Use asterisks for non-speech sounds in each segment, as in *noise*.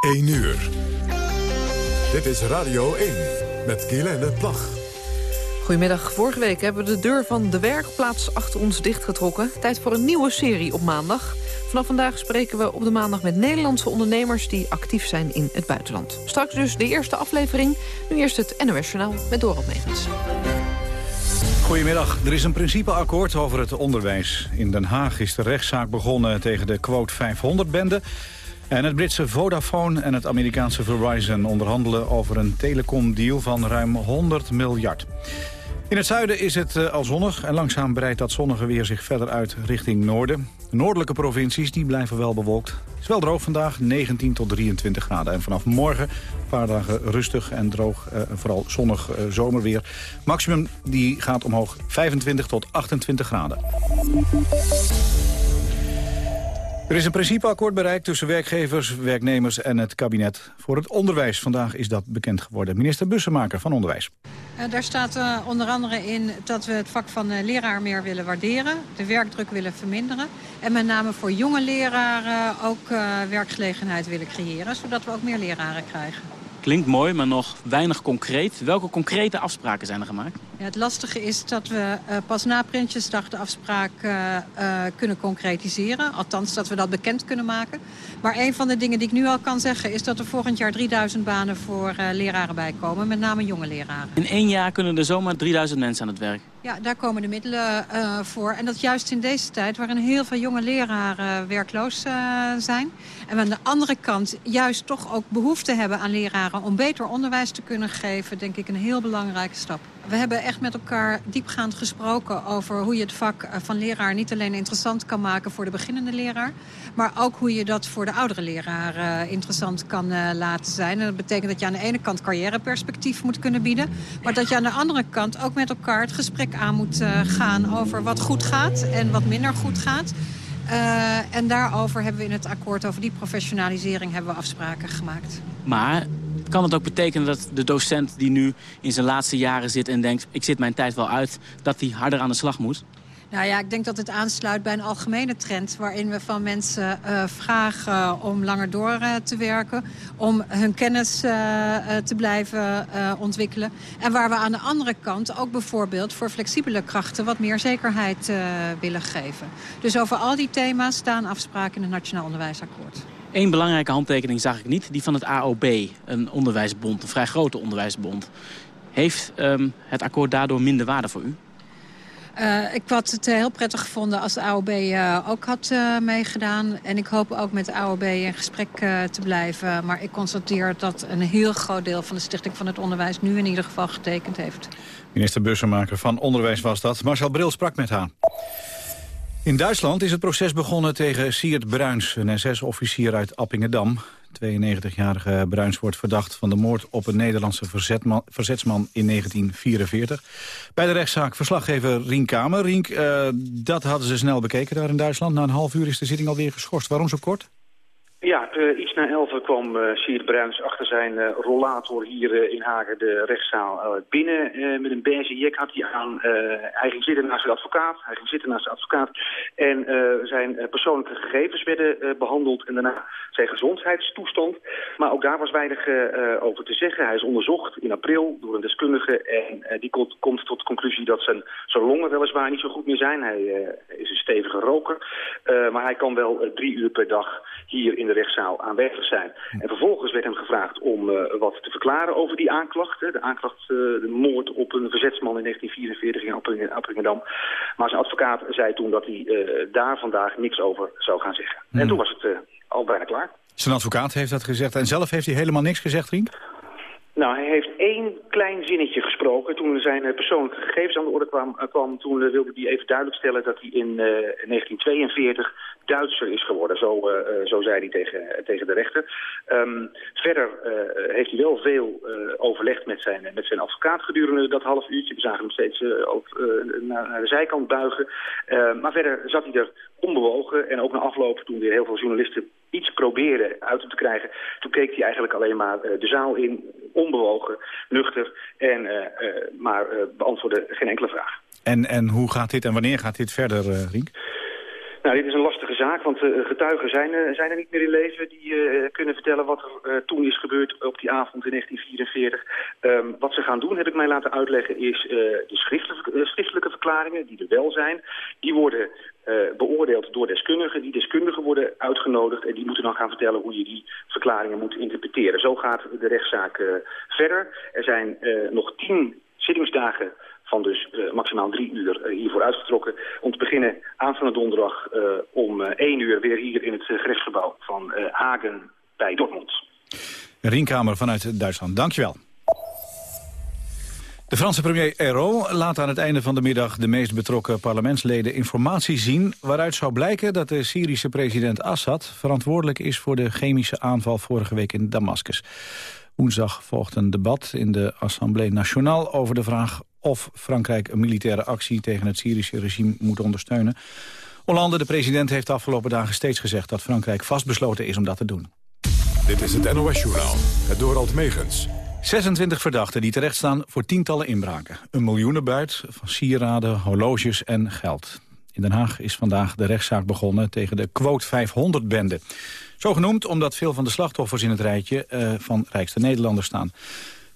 1 uur. Dit is Radio 1 met Guylaine Plag. Goedemiddag. Vorige week hebben we de deur van de werkplaats achter ons dichtgetrokken. Tijd voor een nieuwe serie op maandag. Vanaf vandaag spreken we op de maandag met Nederlandse ondernemers... die actief zijn in het buitenland. Straks dus de eerste aflevering. Nu eerst het NOS Journaal met Dorot Megens. Goedemiddag. Er is een principeakkoord over het onderwijs. In Den Haag is de rechtszaak begonnen tegen de quote 500-bende. En het Britse Vodafone en het Amerikaanse Verizon onderhandelen over een telecomdeal van ruim 100 miljard. In het zuiden is het eh, al zonnig en langzaam breidt dat zonnige weer zich verder uit richting noorden. De noordelijke provincies die blijven wel bewolkt. Het is wel droog vandaag, 19 tot 23 graden. En vanaf morgen een paar dagen rustig en droog, eh, vooral zonnig eh, zomerweer. Maximum die gaat omhoog 25 tot 28 graden. Er is een principeakkoord bereikt tussen werkgevers, werknemers en het kabinet. Voor het onderwijs vandaag is dat bekend geworden. Minister Bussemaker van Onderwijs. Uh, daar staat uh, onder andere in dat we het vak van uh, leraar meer willen waarderen. De werkdruk willen verminderen. En met name voor jonge leraren ook werkgelegenheid willen creëren. Zodat we ook meer leraren krijgen. Klinkt mooi, maar nog weinig concreet. Welke concrete afspraken zijn er gemaakt? Ja, het lastige is dat we uh, pas na Prinsjesdag de afspraak uh, uh, kunnen concretiseren. Althans, dat we dat bekend kunnen maken. Maar een van de dingen die ik nu al kan zeggen... is dat er volgend jaar 3000 banen voor leraren bij komen. Met name jonge leraren. In één jaar kunnen er zomaar 3000 mensen aan het werk? Ja, daar komen de middelen voor. En dat juist in deze tijd waarin heel veel jonge leraren werkloos zijn. En aan de andere kant juist toch ook behoefte hebben aan leraren... om beter onderwijs te kunnen geven, denk ik een heel belangrijke stap. We hebben echt met elkaar diepgaand gesproken over hoe je het vak van leraar niet alleen interessant kan maken voor de beginnende leraar, maar ook hoe je dat voor de oudere leraar uh, interessant kan uh, laten zijn. En dat betekent dat je aan de ene kant carrièreperspectief moet kunnen bieden, maar dat je aan de andere kant ook met elkaar het gesprek aan moet gaan over wat goed gaat en wat minder goed gaat. Uh, en daarover hebben we in het akkoord over die professionalisering hebben we afspraken gemaakt. Maar kan het ook betekenen dat de docent die nu in zijn laatste jaren zit en denkt... ik zit mijn tijd wel uit, dat hij harder aan de slag moet? Nou ja, ik denk dat het aansluit bij een algemene trend... waarin we van mensen uh, vragen om langer door uh, te werken... om hun kennis uh, te blijven ontwikkelen. En waar we aan de andere kant ook bijvoorbeeld voor flexibele krachten... wat meer zekerheid willen geven. Dus over al die thema's staan afspraken in het Nationaal Onderwijsakkoord. Eén belangrijke handtekening zag ik niet, die van het AOB, een onderwijsbond, een vrij grote onderwijsbond. Heeft um, het akkoord daardoor minder waarde voor u? Uh, ik had het heel prettig gevonden als de AOB uh, ook had meegedaan. En ik hoop ook met de AOB in gesprek te blijven. Maar ik constateer dat een heel groot deel van de Stichting van het Onderwijs... nu in ieder geval getekend heeft. Minister Bussenmaker van Onderwijs was dat. Marcel Bril sprak met haar. In Duitsland is het proces begonnen tegen Siert Bruins, een SS-officier uit Appingedam. 92-jarige Bruins wordt verdacht van de moord op een Nederlandse verzetsman in 1944. Bij de rechtszaak verslaggever Rien Kamer. Rien, uh, dat hadden ze snel bekeken daar in Duitsland. Na een half uur is de zitting alweer geschorst. Waarom zo kort? Ja, uh, iets na elf kwam uh, Siert Bruins achter zijn uh, rollator hier in Hagen de rechtszaal binnen. met een beige had hij aan. hij ging zitten naast zijn advocaat. Hij ging zitten naast zijn advocaat. En zijn persoonlijke gegevens werden behandeld. En daarna zijn gezondheidstoestand. Maar ook daar was weinig over te zeggen. Hij is onderzocht in april door een deskundige. En die komt, komt tot de conclusie dat zijn, zijn longen weliswaar niet zo goed meer zijn. Hij is een stevige roker. maar hij kan wel drie uur per dag hier in de rechtszaal aanwezig zijn. En vervolgens werd hem gevraagd om uh, wat te verklaren over die aanklacht. Hè. De aanklacht, uh, de moord op een verzetsman in 1944 in Appingedam. Maar zijn advocaat zei toen dat hij uh, daar vandaag niks over zou gaan zeggen. Hmm. En toen was het al bijna klaar. Zijn advocaat heeft dat gezegd en zelf heeft hij helemaal niks gezegd, Rink? Nou, hij heeft één klein zinnetje gesproken. Toen zijn persoonlijke gegevens aan de orde kwam, kwam toen wilde hij even duidelijk stellen dat hij in 1942 Duitser is geworden. Zo, uh, zo zei hij tegen, tegen de rechter. Um, verder heeft hij wel veel overlegd met zijn, met zijn advocaat gedurende dat half uurtje. We zagen hem steeds ook, naar, naar, de zijkant buigen. maar verder zat hij er onbewogen. En ook na afloop, toen weer heel veel journalisten iets probeerden uit te krijgen... toen keek hij eigenlijk alleen maar de zaal in, onbewogen, nuchter... en maar beantwoordde geen enkele vraag. En, en hoe gaat dit en wanneer gaat dit verder, Rienk? Nou, dit is een lastige zaak, want uh, getuigen zijn, zijn er niet meer in leven... die uh, kunnen vertellen wat er toen is gebeurd op die avond in 1944. Um, wat ze gaan doen, heb ik mij laten uitleggen, is de schriftelijke, schriftelijke verklaringen... die er wel zijn, die worden beoordeeld door deskundigen. Die deskundigen worden uitgenodigd en die moeten dan gaan vertellen... hoe je die verklaringen moet interpreteren. Zo gaat de rechtszaak verder. Er zijn nog tien zittingsdagen van dus uh, maximaal drie uur uh, hiervoor uitgetrokken. Om te beginnen aanstaande donderdag uh, om één uur weer hier in het gerechtsgebouw van Hagen bij Dortmund. Rienkamer vanuit Duitsland, dankjewel. De Franse premier Ayrault laat aan het einde van de middag de meest betrokken parlementsleden informatie zien waaruit zou blijken dat de Syrische president Assad verantwoordelijk is voor de chemische aanval vorige week in Damascus. Woensdag volgt een debat in de Assemblée Nationale over de vraag of Frankrijk een militaire actie tegen het Syrische regime moet ondersteunen. Hollande, de president, heeft de afgelopen dagen steeds gezegd dat Frankrijk vastbesloten is om dat te doen. Dit is het NOS-journaal, het Dorald Megens. 26 verdachten die terechtstaan voor tientallen inbraken. Een miljoenenbuit van sieraden, horloges en geld. In Den Haag is vandaag de rechtszaak begonnen tegen de Quote 500-bende. Zo genoemd omdat veel van de slachtoffers in het rijtje uh, van rijkste Nederlanders staan.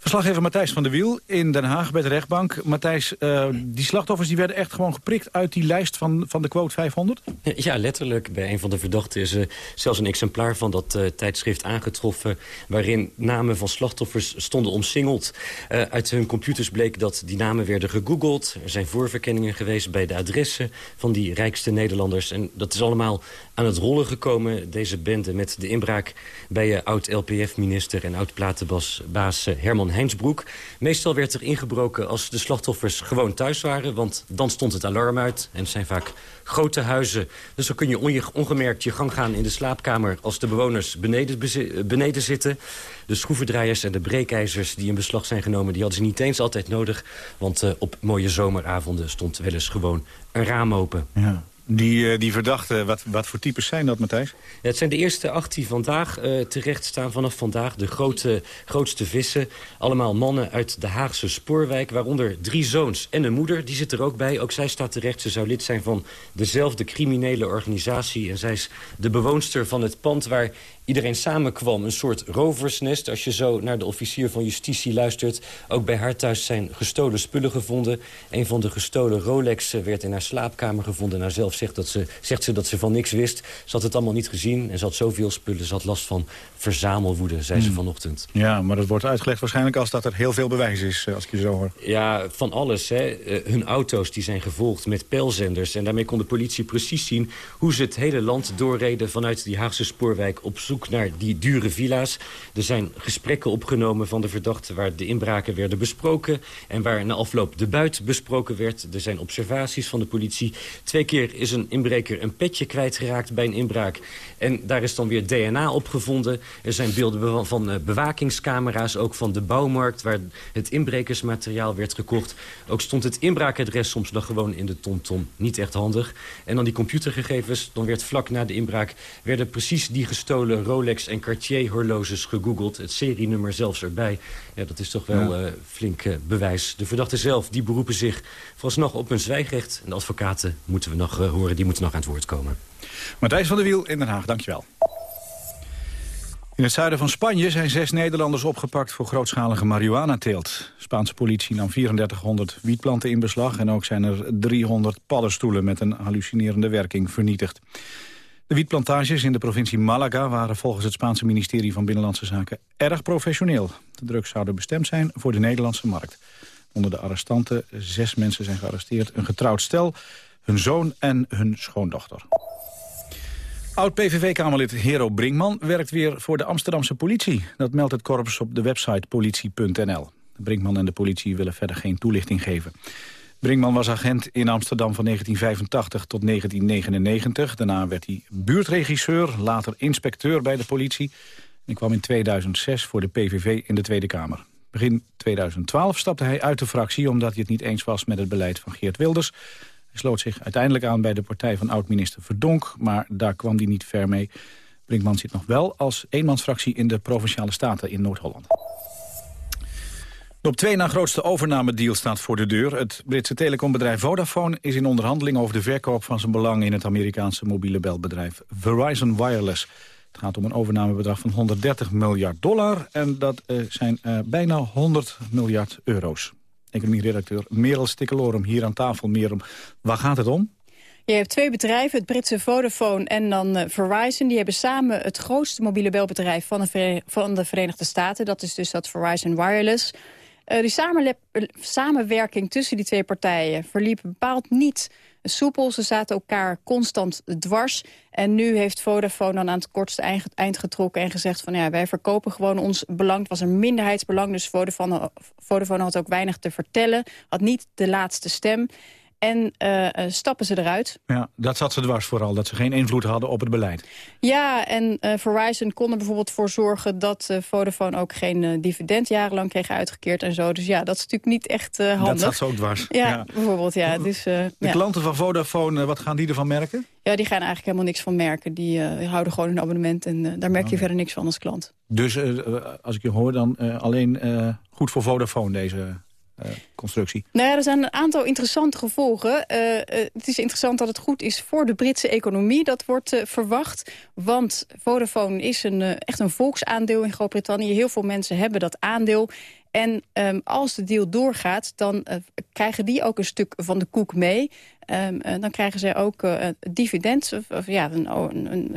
Verslaggever Matthijs van der Wiel in Den Haag bij de rechtbank. Matthijs, uh, die slachtoffers die werden echt gewoon geprikt uit die lijst van, van de quote 500? Ja, letterlijk. Bij een van de verdachten is uh, zelfs een exemplaar van dat uh, tijdschrift aangetroffen... waarin namen van slachtoffers stonden omsingeld. uit hun computers bleek dat die namen werden gegoogeld. Er zijn voorverkenningen geweest bij de adressen van die rijkste Nederlanders. En dat is allemaal aan het rollen gekomen, deze bende... met de inbraak bij oud-LPF-minister en oud-platenbaas Herman Heinsbroek. Meestal werd er ingebroken als de slachtoffers gewoon thuis waren... want dan stond het alarm uit en het zijn vaak grote huizen. Dus dan kun je ongemerkt je gang gaan in de slaapkamer... als de bewoners beneden, beneden zitten. De schroevendraaiers en de breekijzers die in beslag zijn genomen... die hadden ze niet eens altijd nodig. Want uh, op mooie zomeravonden stond wel eens gewoon een raam open. Ja. Die, uh, die verdachten, wat, wat voor types zijn dat, Matthijs? Ja, het zijn de eerste acht die vandaag uh, terecht staan vanaf vandaag. De grote, grootste vissen. Allemaal mannen uit de Haagse spoorwijk. Waaronder drie zoons en een moeder. Die zit er ook bij. Ook zij staat terecht. Ze zou lid zijn van dezelfde criminele organisatie. En zij is de bewoonster van het pand waar iedereen samenkwam. Een soort roversnest. Als je zo naar de officier van justitie luistert. Ook bij haar thuis zijn gestolen spullen gevonden. Een van de gestolen Rolexen werd in haar slaapkamer gevonden. Nou, zelf zegt, dat ze, zegt ze dat ze van niks wist. Ze had het allemaal niet gezien. En ze had zoveel spullen. Ze had last van verzamelwoede, zei ze hmm. vanochtend. Ja, maar dat wordt uitgelegd waarschijnlijk als dat er heel veel bewijs is. Eh, als ik je zo hoor. Ja, van alles. Hè. Eh, hun auto's die zijn gevolgd met pijlzenders. En daarmee kon de politie precies zien hoe ze het hele land doorreden... vanuit die Haagse spoorwijk op zoek naar die dure villa's. Er zijn gesprekken opgenomen van de verdachten... waar de inbraken werden besproken... en waar na afloop de buit besproken werd. Er zijn observaties van de politie. Twee keer is een inbreker een petje kwijtgeraakt bij een inbraak. En daar is dan weer DNA opgevonden. Er zijn beelden van uh, bewakingscamera's, ook van de bouwmarkt... waar het inbrekersmateriaal werd gekocht. Ook stond het inbraakadres soms nog gewoon in de TomTom. Niet echt handig. En dan die computergegevens, dan werd vlak na de inbraak... werden precies die gestolen Rolex en Cartier horloges gegoogeld. Het serienummer zelfs erbij. Ja, dat is toch wel ja. uh, flink uh, bewijs. De verdachten zelf die beroepen zich vooralsnog op hun zwijgrecht. En de advocaten moeten we nog uh, horen, die moeten nog aan het woord komen. Matthijs van der Wiel in Den Haag, dankjewel. In het zuiden van Spanje zijn zes Nederlanders opgepakt voor grootschalige marihuanateelt. Spaanse politie nam 3400 wietplanten in beslag... en ook zijn er 300 paddenstoelen met een hallucinerende werking vernietigd. De wietplantages in de provincie Malaga waren volgens het Spaanse ministerie van Binnenlandse Zaken erg professioneel. De drugs zouden bestemd zijn voor de Nederlandse markt. Onder de arrestanten zes mensen zijn gearresteerd. Een getrouwd stel, hun zoon en hun schoondochter. Oud-PVV-kamerlid Hero Brinkman werkt weer voor de Amsterdamse politie. Dat meldt het korps op de website politie.nl. Brinkman en de politie willen verder geen toelichting geven. Brinkman was agent in Amsterdam van 1985 tot 1999. Daarna werd hij buurtregisseur, later inspecteur bij de politie. En kwam in 2006 voor de PVV in de Tweede Kamer. Begin 2012 stapte hij uit de fractie omdat hij het niet eens was met het beleid van Geert Wilders. Hij sloot zich uiteindelijk aan bij de partij van oud-minister Verdonk, maar daar kwam hij niet ver mee. Brinkman zit nog wel als eenmansfractie in de Provinciale Staten in Noord-Holland. De op twee na grootste overnamedeal staat voor de deur. Het Britse telecombedrijf Vodafone is in onderhandeling over de verkoop van zijn belang in het Amerikaanse mobiele belbedrijf Verizon Wireless. Het gaat om een overnamebedrag van 130 miljard dollar en dat uh, zijn uh, bijna 100 miljard euro's. Economie-redacteur Merel Stikkelorum hier aan tafel. Merel, waar gaat het om? Je hebt twee bedrijven, het Britse Vodafone en dan uh, Verizon. Die hebben samen het grootste mobiele belbedrijf van de, van de Verenigde Staten. Dat is dus dat Verizon Wireless. Uh, die samenwerking tussen die twee partijen verliep bepaald niet soepel. Ze zaten elkaar constant dwars. En nu heeft Vodafone dan aan het kortste eind getrokken en gezegd van ja, wij verkopen gewoon ons belang. Het was een minderheidsbelang, dus Vodafone, Vodafone had ook weinig te vertellen. Had niet de laatste stem en uh, stappen ze eruit. Ja, dat zat ze dwars vooral, dat ze geen invloed hadden op het beleid. Ja, en uh, Verizon kon er bijvoorbeeld voor zorgen... dat uh, Vodafone ook geen dividend jarenlang kreeg uitgekeerd en zo. Dus ja, dat is natuurlijk niet echt handig. Dat zat ze ook dwars. *laughs* Ja, ja. bijvoorbeeld, ja. Dus, de ja. klanten van Vodafone, wat gaan die ervan merken? Ja, die gaan eigenlijk helemaal niks van merken. Die houden gewoon een abonnement en daar merk je oh. verder niks van als klant. Dus als ik je hoor, dan alleen goed voor Vodafone deze constructie? Nou ja, er zijn een aantal interessante gevolgen. Uh, uh, het is interessant dat het goed is voor de Britse economie. Dat wordt verwacht, want Vodafone is een, echt een volksaandeel in Groot-Brittannië. Heel veel mensen hebben dat aandeel. En um, als de deal doorgaat, dan uh, krijgen die ook een stuk van de koek mee. Um, uh, dan krijgen zij ook uh, dividend, of, of ja, een,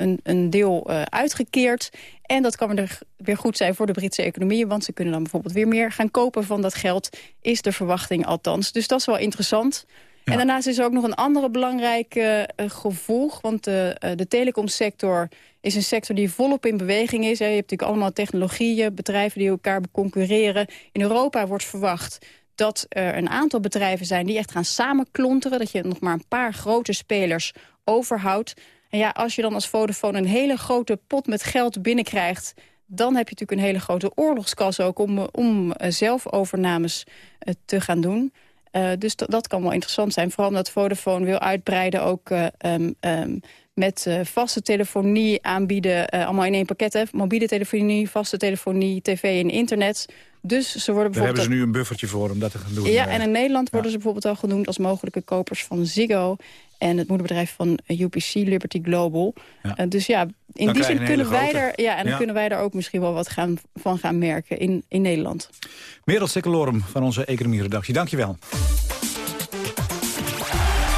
een, een deel uitgekeerd. En dat kan weer, weer goed zijn voor de Britse economie... want ze kunnen dan bijvoorbeeld weer meer gaan kopen van dat geld... is de verwachting althans. Dus dat is wel interessant. Ja. En daarnaast is er ook nog een andere belangrijke gevolg... want de, de telecomsector is een sector die volop in beweging is. Je hebt natuurlijk allemaal technologieën, bedrijven die elkaar concurreren. In Europa wordt verwacht dat er een aantal bedrijven zijn die echt gaan samenklonteren. Dat je nog maar een paar grote spelers overhoudt. En ja, als je dan als Vodafone een hele grote pot met geld binnenkrijgt... dan heb je natuurlijk een hele grote oorlogskas ook om, om zelfovernames te gaan doen. Uh, dus dat kan wel interessant zijn. Vooral omdat Vodafone wil uitbreiden ook um, um, met uh, vaste telefonie aanbieden. Uh, allemaal in één pakket, hè? mobiele telefonie, vaste telefonie, tv en internet. Dus ze worden bijvoorbeeld... Daar hebben ze nu een buffertje voor om dat te gaan doen. Ja, en in Nederland worden ze bijvoorbeeld al genoemd als mogelijke kopers van Ziggo... en het moederbedrijf van UPC, Liberty Global. Ja. Uh, dus ja, in dan die zin kunnen wij, er, ja, en dan ja. kunnen wij er ook misschien wel wat gaan, van gaan merken in, in Nederland. Merel Sikkelorum van onze economie-redactie, dankjewel.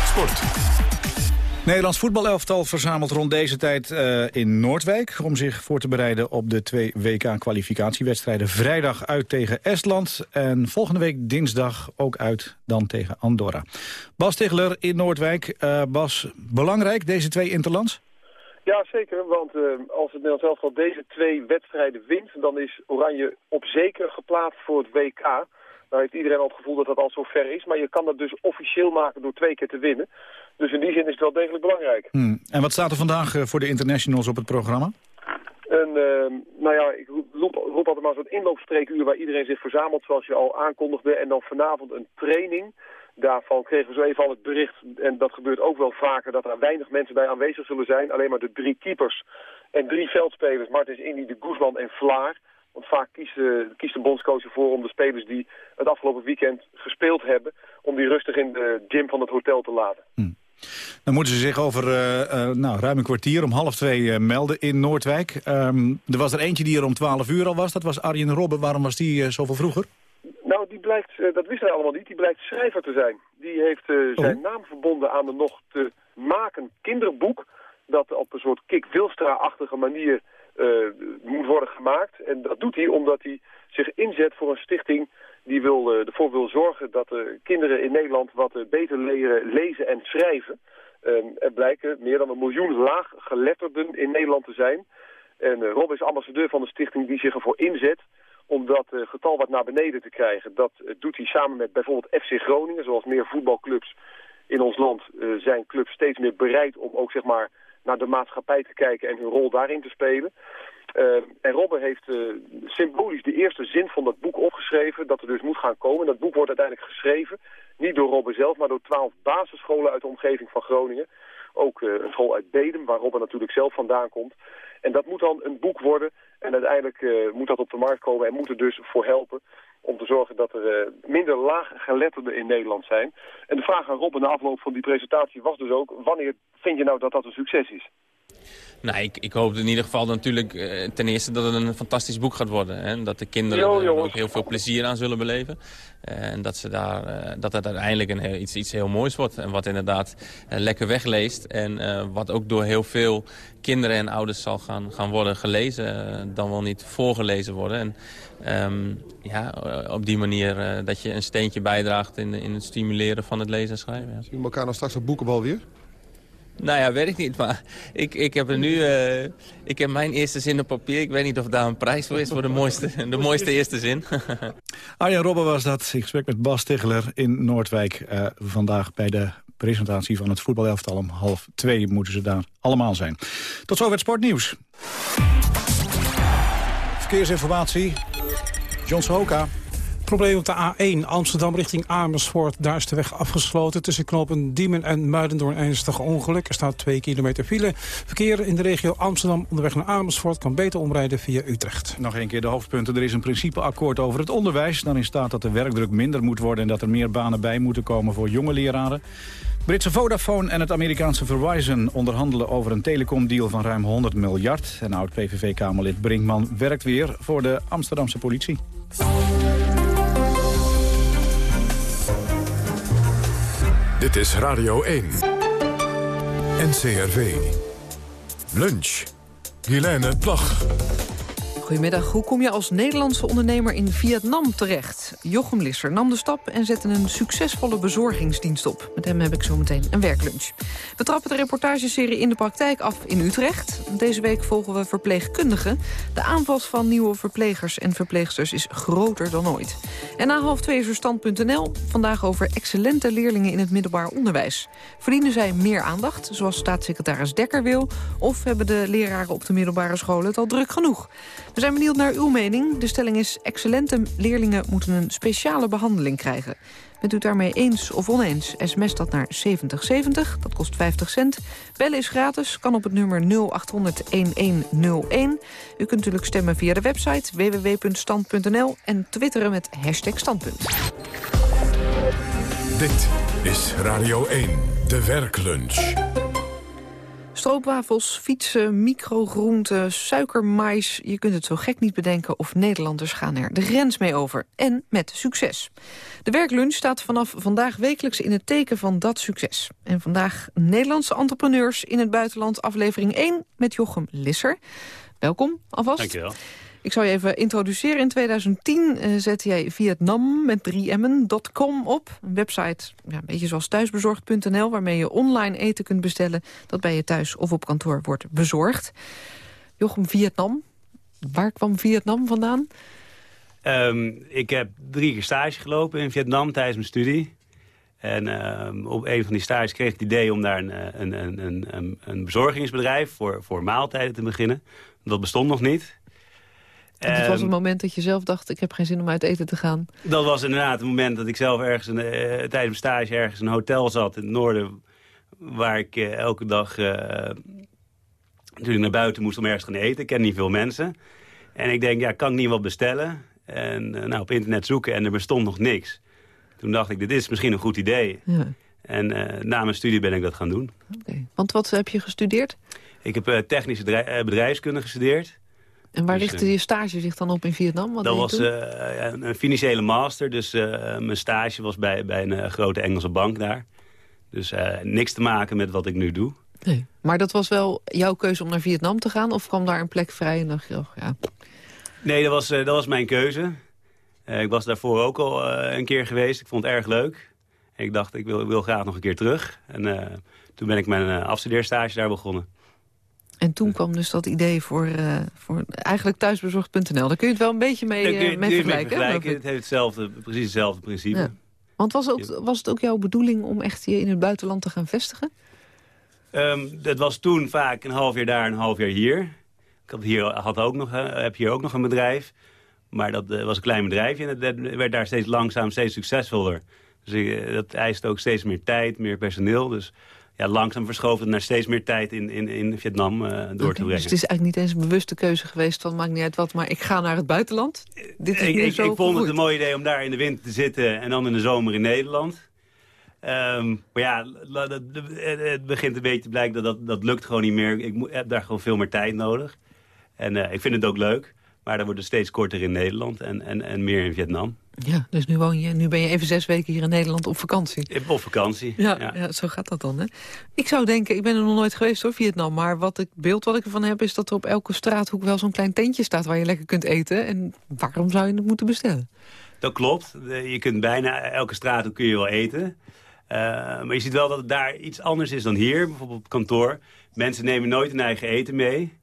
Sport. Nederlands voetbalelftal verzamelt rond deze tijd uh, in Noordwijk... om zich voor te bereiden op de twee WK-kwalificatiewedstrijden. Vrijdag uit tegen Estland en volgende week dinsdag ook uit dan tegen Andorra. Bas Tegeler in Noordwijk. Uh, Bas, belangrijk deze twee interlands? Ja, zeker. Want uh, als het Nederlands elftal deze twee wedstrijden wint... dan is Oranje op zeker geplaatst voor het WK... Nou heeft iedereen al het gevoel dat dat al zo ver is. Maar je kan dat dus officieel maken door twee keer te winnen. Dus in die zin is het wel degelijk belangrijk. Hmm. En wat staat er vandaag uh, voor de internationals op het programma? Een, uh, nou ja, ik roep, roep altijd maar zo'n inloopstreekuur waar iedereen zich verzamelt, zoals je al aankondigde. En dan vanavond een training. Daarvan kregen we zo even al het bericht, en dat gebeurt ook wel vaker, dat er weinig mensen bij aanwezig zullen zijn. Alleen maar de drie keepers en drie veldspelers, Martins Indy, de Guzman en Vlaar. Want vaak kiest de, kiest de bondscoach ervoor om de spelers die het afgelopen weekend gespeeld hebben... om die rustig in de gym van het hotel te laten. Hm. Dan moeten ze zich over uh, uh, nou, ruim een kwartier om half twee uh, melden in Noordwijk. Um, er was er eentje die er om twaalf uur al was. Dat was Arjen Robben. Waarom was die zoveel vroeger? Nou, die blijkt, dat wisten wij allemaal niet, die blijkt schrijver te zijn. Die heeft oh. zijn naam verbonden aan een nog te maken kinderboek... dat op een soort Kik Wilstra-achtige manier moet worden gemaakt. En dat doet hij omdat hij zich inzet voor een stichting die wil, uh, ervoor wil zorgen dat uh, kinderen in Nederland wat uh, beter leren lezen en schrijven. Er blijken meer dan een miljoen laaggeletterden in Nederland te zijn. En Rob is ambassadeur van de stichting die zich ervoor inzet om dat getal wat naar beneden te krijgen. Dat doet hij samen met bijvoorbeeld FC Groningen, zoals meer voetbalclubs in ons land zijn clubs steeds meer bereid om ook zeg maar naar de maatschappij te kijken en hun rol daarin te spelen. Uh, en Robbe heeft uh, symbolisch de eerste zin van dat boek opgeschreven, dat er dus moet gaan komen. Dat boek wordt uiteindelijk geschreven, niet door Robbe zelf, maar door twaalf basisscholen uit de omgeving van Groningen. Ook uh, een school uit Bedem, waar Robbe natuurlijk zelf vandaan komt. En dat moet dan een boek worden en uiteindelijk moet dat op de markt komen en moet er dus voor helpen om te zorgen dat er minder laaggeletterden in Nederland zijn. En de vraag aan Rob in de afloop van die presentatie was dus ook... wanneer vind je nou dat dat een succes is? Nou, ik, ik hoop in ieder geval natuurlijk eh, ten eerste dat het een fantastisch boek gaat worden. Hè? Dat de kinderen er ook heel veel plezier aan zullen beleven. Eh, en dat, ze daar, uh, dat het uiteindelijk een, iets, iets heel moois wordt. En wat inderdaad lekker wegleest. En wat ook door heel veel kinderen en ouders zal gaan, gaan worden gelezen. dan wel niet voorgelezen worden. En um, ja, op die manier dat je een steentje bijdraagt in, in het stimuleren van het lezen en schrijven. Ja. Zien we elkaar nou straks op boekenbal weer? Nou ja, weet ik niet. Maar ik, ik heb er nu... Uh, ik heb mijn eerste zin op papier. Ik weet niet of daar een prijs voor is voor de mooiste, de mooiste eerste zin. *laughs* Arjen Robben was dat. Ik gesprek met Bas Tegeler in Noordwijk. Uh, vandaag bij de presentatie van het voetbalelftal om half twee moeten ze daar allemaal zijn. Tot zover het sportnieuws. Verkeersinformatie. John Sohoka. Probleem op de A1 Amsterdam richting Amersfoort. Daar is de weg afgesloten tussen knopen Diemen en Muiden door een ernstig ongeluk. Er staat 2 kilometer file. Verkeer in de regio Amsterdam onderweg naar Amersfoort kan beter omrijden via Utrecht. Nog een keer de hoofdpunten. Er is een principeakkoord over het onderwijs. Daarin staat dat de werkdruk minder moet worden en dat er meer banen bij moeten komen voor jonge leraren. Britse Vodafone en het Amerikaanse Verizon onderhandelen over een telecomdeal van ruim 100 miljard. En oud-PVV-Kamerlid Brinkman werkt weer voor de Amsterdamse politie. Dit is Radio 1. NCRV. Lunch. Helene Plag. Goedemiddag. Hoe kom je als Nederlandse ondernemer in Vietnam terecht? Jochem Lisser nam de stap en zette een succesvolle bezorgingsdienst op. Met hem heb ik zometeen een werklunch. We trappen de reportageserie in de praktijk af in Utrecht. Deze week volgen we verpleegkundigen. De aanwas van nieuwe verplegers en verpleegsters is groter dan ooit. En na half twee is er stand.nl. Vandaag over excellente leerlingen in het middelbaar onderwijs. Verdienen zij meer aandacht, zoals staatssecretaris Dekker wil... of hebben de leraren op de middelbare scholen het al druk genoeg? We zijn benieuwd naar uw mening. De stelling is, excellente leerlingen moeten een speciale behandeling krijgen. Bent u daarmee eens of oneens, sms dat naar 7070, dat kost 50 cent. Bellen is gratis, kan op het nummer 0800-1101. U kunt natuurlijk stemmen via de website www.stand.nl... en twitteren met hashtag standpunt. Dit is Radio 1, de werklunch. Stroopwafels, fietsen, microgroenten, suikermais. Je kunt het zo gek niet bedenken of Nederlanders gaan er de grens mee over. En met succes. De werklunch staat vanaf vandaag wekelijks in het teken van dat succes. En vandaag Nederlandse entrepreneurs in het buitenland aflevering 1 met Jochem Lisser. Welkom alvast. Dankjewel. Ik zal je even introduceren. In 2010 uh, zette jij Vietnam met 3m'n.com op. Een website, ja, een beetje zoals thuisbezorgd.nl... waarmee je online eten kunt bestellen... dat bij je thuis of op kantoor wordt bezorgd. Jochem, Vietnam. Waar kwam Vietnam vandaan? Um, ik heb drie keer stage gelopen in Vietnam tijdens mijn studie. En um, op een van die stages kreeg ik het idee om daar een, eh, een, een, een, een bezorgingsbedrijf voor, voor maaltijden te beginnen. Dat bestond nog niet. En het was het ehm, moment dat je zelf dacht, ik heb geen zin om uit eten te gaan. Dat was inderdaad het moment dat ik zelf ergens een, uh, tijdens mijn stage ergens een hotel zat in het noorden. Waar ik uh, elke dag uh, natuurlijk naar buiten moest om ergens te gaan eten. Ik ken niet veel mensen. En ik denk, ja, kan ik niet wat bestellen? En nou, op internet zoeken en er bestond nog niks. Toen dacht ik, dit is misschien een goed idee. Ja. En na mijn studie ben ik dat gaan doen. Okay. Want wat heb je gestudeerd? Ik heb technische bedrijfskunde gestudeerd. En waar dus, richtte je stage zich dan op in Vietnam? Wat dat was uh, een financiële master. Dus uh, mijn stage was bij, bij een grote Engelse bank daar. Dus niks te maken met wat ik nu doe. Nee. Maar dat was wel jouw keuze om naar Vietnam te gaan? Of kwam daar een plek vrij en dacht je, oh, ja... Nee, dat was, dat was mijn keuze. ik was daarvoor ook al een keer geweest. Ik vond het erg leuk. ik dacht, ik wil, ik wil graag nog een keer terug. En toen ben ik mijn afstudeerstage daar begonnen. En toen kwam dus dat idee voor, uh, voor eigenlijk thuisbezorgd.nl. Daar kun je het wel een beetje mee, uh, mee vergelijken. vergelijken. Het heeft hetzelfde, precies hetzelfde principe. Ja. Want was, ook, was het ook jouw bedoeling om echt je in het buitenland te gaan vestigen? Um, dat was toen vaak een half jaar daar, een half jaar hier. Ik had hier, had ook nog, uh, heb hier ook nog een bedrijf. Maar dat was een klein bedrijfje en dat werd daar steeds langzaam steeds succesvoller. Dus dat eiste ook steeds meer tijd, meer personeel. Dus ja, langzaam verschoven naar steeds meer tijd in, in, in Vietnam door te brengen. Dus het is eigenlijk niet eens een bewuste keuze geweest van maakt niet uit wat, maar ik ga naar het buitenland. Dit is ik, ik, ik vond het een mooi idee om daar in de winter te zitten en dan in de zomer in Nederland. Um, maar ja, het begint een beetje te blijken dat, dat dat lukt gewoon niet meer. Ik heb daar gewoon veel meer tijd nodig. En uh, ik vind het ook leuk. Maar dan wordt het steeds korter in Nederland en, en, en meer in Vietnam. Ja, dus nu, woon je, nu ben je even zes weken hier in Nederland op vakantie. Op vakantie, ja. ja. zo gaat dat dan, hè? Ik zou denken, ik ben er nog nooit geweest hoor, Vietnam... maar wat ik, beeld wat ik ervan heb is dat er op elke straathoek wel zo'n klein tentje staat... waar je lekker kunt eten. En waarom zou je het moeten bestellen? Dat klopt. Je kunt bijna elke straathoek kun je wel eten. Uh, maar je ziet wel dat het daar iets anders is dan hier, bijvoorbeeld op kantoor. Mensen nemen nooit hun eigen eten mee.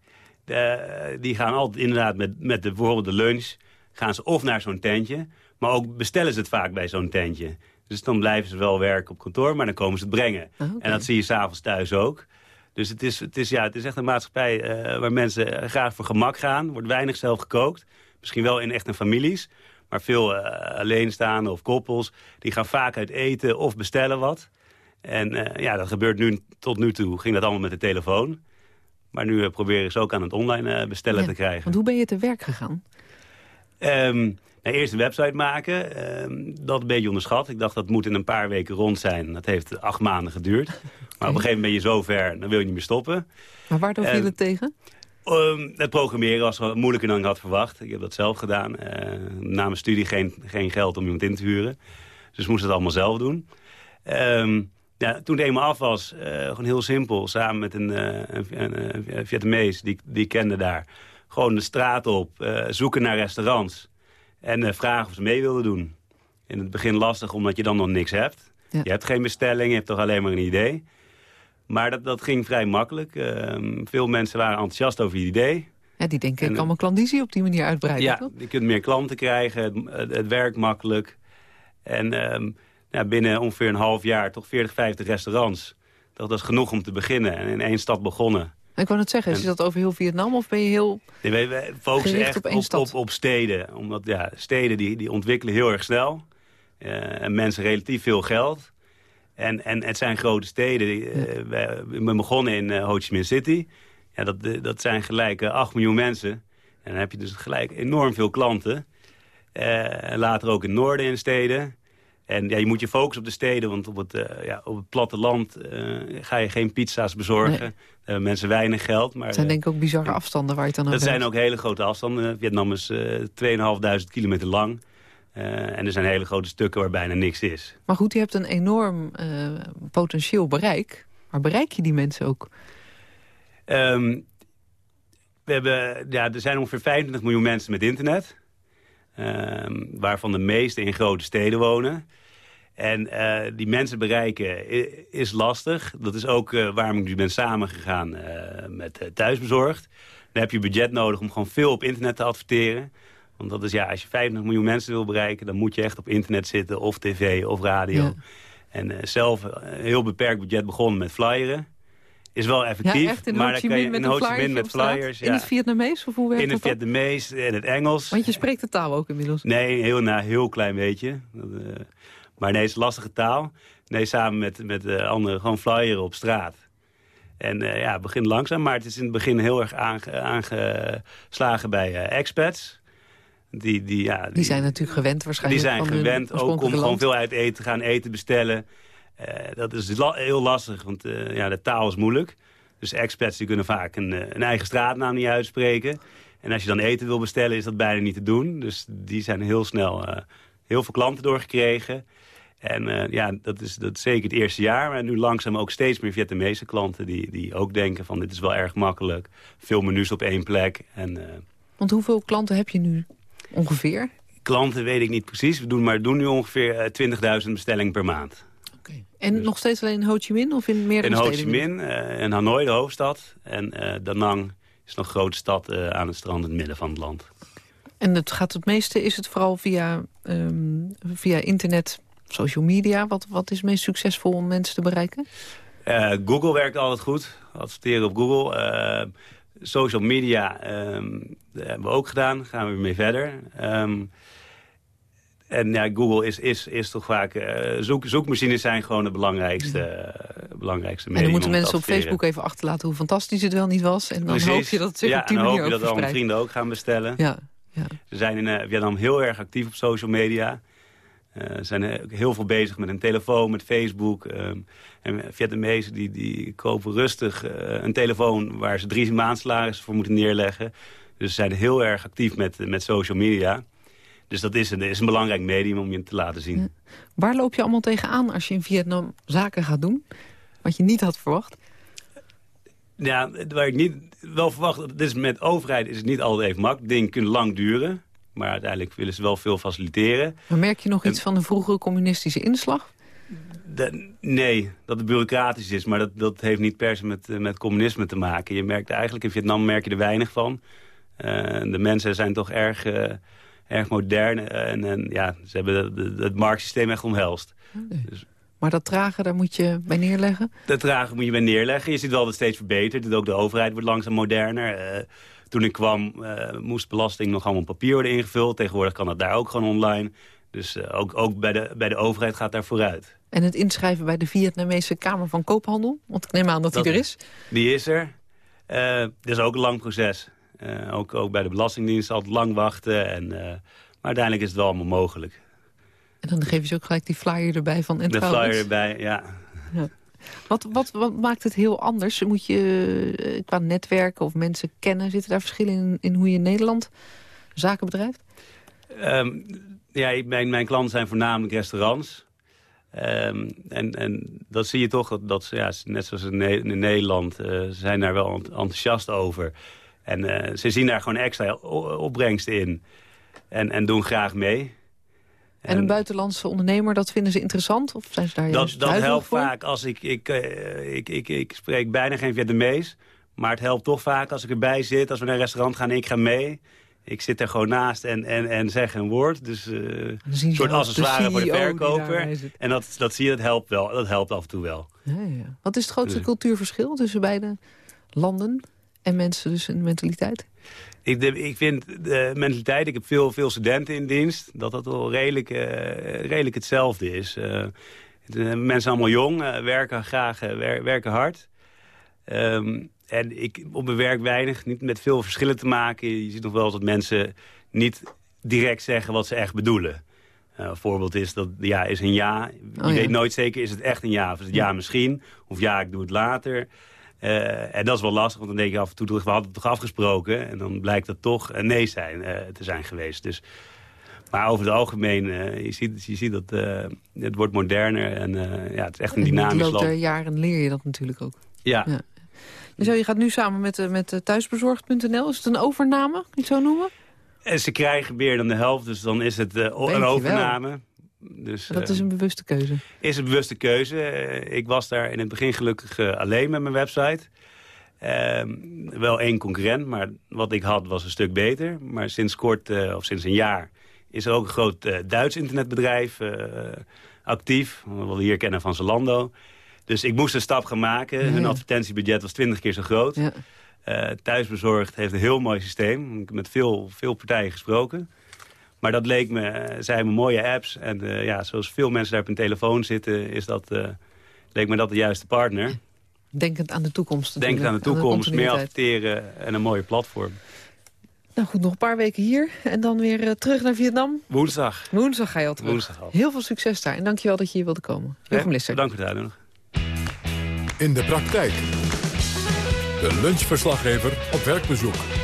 die gaan altijd inderdaad met, met de, bijvoorbeeld de lunch... gaan ze of naar zo'n tentje... Maar ook bestellen ze het vaak bij zo'n tentje. Dus dan blijven ze wel werken op kantoor, maar dan komen ze het brengen. Oh, en dat zie je s'avonds thuis ook. Dus het is, het, is, ja, het is echt een maatschappij uh, waar mensen graag voor gemak gaan. Wordt weinig zelf gekookt. Misschien wel in echte families. Maar veel uh, alleenstaanden of koppels, die gaan vaak uit eten of bestellen wat. En uh, ja, dat gebeurt nu tot nu toe. Ging dat allemaal met de telefoon. Maar nu proberen ze ook aan het online bestellen te krijgen. Want hoe ben je te werk gegaan? Um, eerst een website maken. Uh, dat een beetje onderschat. Ik dacht dat moet in een paar weken rond zijn. Dat heeft acht maanden geduurd. Maar op een gegeven moment ben je zo ver, dan wil je niet meer stoppen. Maar waardoor viel het tegen? Um, het programmeren was moeilijker dan ik had verwacht. Ik heb dat zelf gedaan. Uh, na mijn studie geen, geen geld om iemand in te huren. Dus moest het allemaal zelf doen. Um, ja, toen het eenmaal af was, uh, gewoon heel simpel. Samen met een, uh, een, een Vietnamees die, die kende daar. Gewoon de straat op, zoeken naar restaurants. En uh, vragen of ze mee wilden doen. In het begin lastig, omdat je dan nog niks hebt. Je hebt geen bestelling, je hebt toch alleen maar een idee. Maar dat, dat ging vrij makkelijk. Uh, veel mensen waren enthousiast over het idee. Ja, die denken, ik kan mijn klandizie op die manier uitbreiden. Ja, toch? je kunt meer klanten krijgen, het, het, werkt makkelijk. En um, ja, binnen ongeveer een half jaar toch 40, 50 restaurants. Dat is genoeg om te beginnen. En in één stad begonnen. Ik wou net zeggen, is dat over heel Vietnam of ben je heel nee, wij, wij focussen echt op, op, op, steden. Omdat ja, steden die, die ontwikkelen heel erg snel. Uh, en mensen relatief veel geld. En, en het zijn grote steden. Uh, we, we begonnen in uh, Ho Chi Minh City. Ja, dat, dat zijn gelijk 8 miljoen mensen. En dan heb je dus gelijk enorm veel klanten. later ook in het noorden in steden. En ja, je moet je focussen op de steden, want op het, uh, ja, op het platteland uh, ga je geen pizza's bezorgen. Nee. hebben mensen weinig geld. Maar, het zijn denk ik ook bizarre afstanden waar je het dan over Dat zijn ook hele grote afstanden. Vietnam is uh, 2.500 kilometer lang. en er zijn hele grote stukken waar bijna niks is. Maar goed, je hebt een enorm potentieel bereik. Maar bereik je die mensen ook? Um, we hebben, ja, er zijn ongeveer 25 miljoen mensen met internet. Uh, waarvan de meeste in grote steden wonen. En uh, die mensen bereiken is lastig. Dat is ook uh, waarom ik nu ben samengegaan uh, met Thuisbezorgd. Dan heb je budget nodig om gewoon veel op internet te adverteren. Want dat is ja, als je 50 miljoen mensen wil bereiken... dan moet je echt op internet zitten, of tv, of radio. Ja. En zelf een heel beperkt budget begonnen met flyeren is wel effectief. Ja, echt in maar dan kan je in Ho Chi Minh met flyers. Ja. In het Vietnamees of hoe werkt In het Vietnamees en het Engels. Want je spreekt de taal ook inmiddels. Nee, heel, nou, heel klein beetje. Dat, uh, maar nee, het is een lastige taal. Nee, samen met, met uh, anderen gewoon flyeren op straat. En uh, ja, het begint langzaam, maar het is in het begin heel erg aange, aangeslagen bij expats. Die, die, ja, die, die, zijn natuurlijk gewend waarschijnlijk. Die zijn gewend ook om gewoon veel uit eten te gaan eten bestellen. Uh, dat is la heel lastig, want uh, ja, de taal is moeilijk. Dus expats die kunnen vaak een, een, eigen straatnaam niet uitspreken. En als je dan eten wil bestellen, is dat bijna niet te doen. Dus die zijn heel snel uh, heel veel klanten doorgekregen. En ja, dat is, dat is zeker het eerste jaar. Maar nu langzaam ook steeds meer Vietnamese klanten... die, die ook denken van dit is wel erg makkelijk. Veel menus op één plek. En, want hoeveel klanten heb je nu ongeveer? Klanten weet ik niet precies. We doen, maar doen nu ongeveer 20.000 bestellingen per maand. En dus- nog steeds alleen in Ho Chi Minh of in meerdere in steden? In Ho Chi Minh, uh, in Hanoi, de hoofdstad. En uh, Da Nang is nog een grote stad uh, aan het strand in het midden van het land. En het gaat het meeste, is het vooral via, um, via internet, social media? Wat, wat is het meest succesvol om mensen te bereiken? Google werkt altijd goed. Adverteren op Google. social media um, hebben we ook gedaan. Gaan we weer mee verder. Um, en ja, Google is, is, is toch vaak... Uh, zoek, zoekmachines zijn gewoon het belangrijkste, uh, belangrijkste medium. En dan moeten mensen op Facebook even achterlaten hoe fantastisch het wel niet was. En dan Precies. hoop je dat het zich ja, op die manier ook Ja, dan hoop je dat al mijn vrienden ook gaan bestellen. Ja, ja. Ze zijn in uh, Vietnam heel erg actief op social media. Ze zijn heel veel bezig met een telefoon, met Facebook. Um, en Vietnamezen die, die kopen rustig een telefoon... waar ze drie maandsalaris voor moeten neerleggen. Dus ze zijn heel erg actief met, met social media... Dus dat is een, is een belangrijk medium om je te laten zien. Waar loop je allemaal tegenaan als je in Vietnam zaken gaat doen? Wat je niet had verwacht? Ja, waar ik niet wel verwacht... Dus met overheid is het niet altijd even makkelijk. Dingen kunnen lang duren. Maar uiteindelijk willen ze wel veel faciliteren. Maar merk je nog iets van de vroege communistische inslag? nee, dat het bureaucratisch is. Maar dat, dat heeft niet per se met, met communisme te maken. Je merkt eigenlijk in Vietnam merk je er weinig van. Uh, de mensen zijn toch erg... Uh, erg modern. En, en ja, ze hebben het marktsysteem echt omhelst. Dus, maar dat tragen, daar moet je bij neerleggen? Dat tragen moet je bij neerleggen. Je ziet wel dat het steeds verbeterd. Ook de overheid wordt langzaam moderner. Uh, toen ik kwam uh, moest belasting nog allemaal op papier worden ingevuld. Tegenwoordig kan dat daar ook gewoon online. Dus uh, ook, ook bij, de, bij de overheid gaat daar vooruit. En het inschrijven bij de Vietnamese Kamer van Koophandel? Want ik neem aan dat, dat die er is. Die is er. dat is ook een lang proces. Uh, ook, ook bij de Belastingdienst altijd lang wachten. En, uh, maar uiteindelijk is het wel allemaal mogelijk. En dan geven ze ook gelijk die flyer erbij van De flyer erbij, ja. ja. Wat, wat, wat maakt het heel anders? Moet je uh, qua netwerken of mensen kennen... zitten daar verschillen in, in hoe je in Nederland zaken bedrijft? Um, ja, mijn, mijn klanten zijn voornamelijk restaurants. Um, en, en dat zie je toch, dat, dat ja, net zoals in, in Nederland... Uh, zijn daar wel enthousiast over... En uh, ze zien daar gewoon extra opbrengst in. En, en doen graag mee. En, een buitenlandse ondernemer, dat vinden ze interessant? Of zijn ze daar dat dat helpt vaak als ik, ik, uh, ik, ik, ik spreek bijna geen Vietnamees. Maar het helpt toch vaak als ik erbij zit. Als we naar een restaurant gaan en ik ga mee. Ik zit er gewoon naast en, en, en zeg een woord. Dus uh, een soort accessoire voor de e verkoper. En dat, dat zie je, dat helpt, wel, dat helpt af en toe wel. Ja, ja. Wat is het grootste dus- cultuurverschil tussen beide landen? En mensen dus een mentaliteit? Ik, ik vind de mentaliteit, ik heb veel, veel studenten in dienst... dat dat wel redelijk, uh, redelijk hetzelfde is. Uh, mensen zijn allemaal jong, werken graag, wer, werken hard. Um, en ik op mijn werk weinig, niet met veel verschillen te maken. Je ziet nog wel eens dat mensen niet direct zeggen wat ze echt bedoelen. een voorbeeld is dat ja is een ja. Je oh, weet nooit zeker, is het echt een ja? Of is het ja misschien? Of ja, ik doe het later. Uh, en dat is wel lastig, want dan denk je af en toe, we hadden het toch afgesproken. En dan blijkt dat toch een nee zijn, uh, te zijn geweest. Dus, maar over het algemeen, uh, je, ziet, je ziet dat het wordt moderner. En ja, het is echt een dynamisch land. In de loop der jaren leer je dat natuurlijk ook. Ja. ja. Dus je gaat nu samen met, met thuisbezorgd.nl. Is het een overname, kan je het zo noemen? En ze krijgen meer dan de helft, dus dan is het een overname. Dus, dat is een bewuste keuze? Is een bewuste keuze. Eh, ik was daar in het begin gelukkig eh, alleen met mijn website. Ehm, wel één concurrent, maar wat ik had was een stuk beter. Maar sinds kort, uh, of sinds een jaar, is er ook een groot Duits internetbedrijf actief. Wat we hier kennen van Zalando. Dus ik moest een stap gaan maken. Hun advertentiebudget was twintig keer zo groot. Ja. thuisbezorgd heeft een heel mooi systeem. Ik heb met veel, veel partijen gesproken. Maar dat leek me, eh, zijn mooie apps. En uh, ja, zoals veel mensen daar op hun telefoon zitten, is dat, uh, leek me dat de juiste partner. Denkend aan de toekomst Denkend aan de toekomst, meer adverteren en een mooie platform. Nou goed, nog een paar weken hier en dan weer uh, terug naar Vietnam. Woensdag. Woensdag ga je al terug. Woensdag al. Heel veel succes daar en dankjewel dat je hier wilde komen. Jochem Lisser. Dank voor het nog. In de praktijk. De lunchverslaggever op werkbezoek.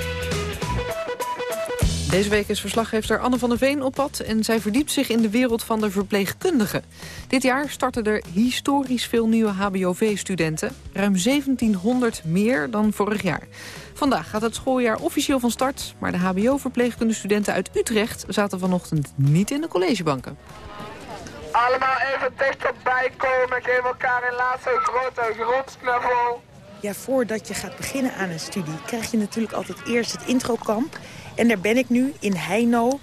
Deze week is verslaggever Anne van der Veen op pad... en zij verdiept zich in de wereld van de verpleegkundigen. Dit jaar starten er historisch veel nieuwe HBOV-studenten. Ruim 1700 meer dan vorig jaar. Vandaag gaat het schooljaar officieel van start... maar de hbo-verpleegkundestudenten uit Utrecht... zaten vanochtend niet in de collegebanken. Allemaal even dichterbij komen. Geef elkaar een laatste grote grondknuffel. Ja, voordat je gaat beginnen aan een studie... krijg je natuurlijk altijd eerst het introkamp... En daar ben ik nu in Heino.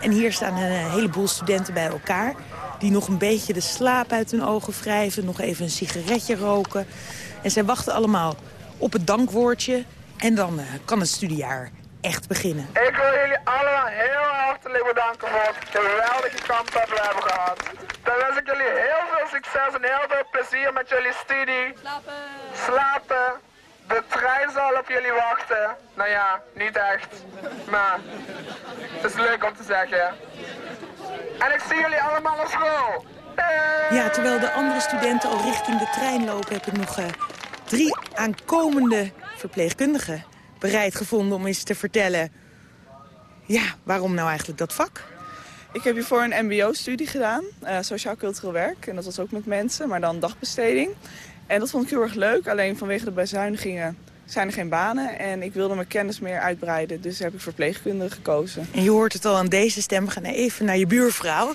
En hier staan een eh, heleboel studenten bij elkaar... die nog een beetje de slaap uit hun ogen wrijven... nog even een sigaretje roken. En zij wachten allemaal op het dankwoordje. En dan uh, kan het studiejaar echt beginnen. Ik wil jullie allemaal heel hartelijk bedanken voor het geweldige kamp dat we hebben gehad. Dan wens ik jullie heel veel succes en heel veel plezier met jullie studie. Slapen. Slapen. De trein zal op jullie wachten. Nou ja, niet echt. Maar het is leuk om te zeggen. En ik zie jullie allemaal op school. Ja, terwijl de andere studenten al richting de trein lopen... heb ik nog uh, drie aankomende verpleegkundigen bereid gevonden om eens te vertellen... ja, waarom nou eigenlijk dat vak? Ik heb hiervoor een mbo-studie gedaan, uh, sociaal-cultureel werk. En dat was ook met mensen, maar dan dagbesteding. En dat vond ik heel erg leuk, alleen vanwege de bezuinigingen zijn er geen banen. En ik wilde mijn kennis meer uitbreiden, dus heb ik verpleegkundige gekozen. En je hoort het al aan deze stem. We gaan even naar je buurvrouw.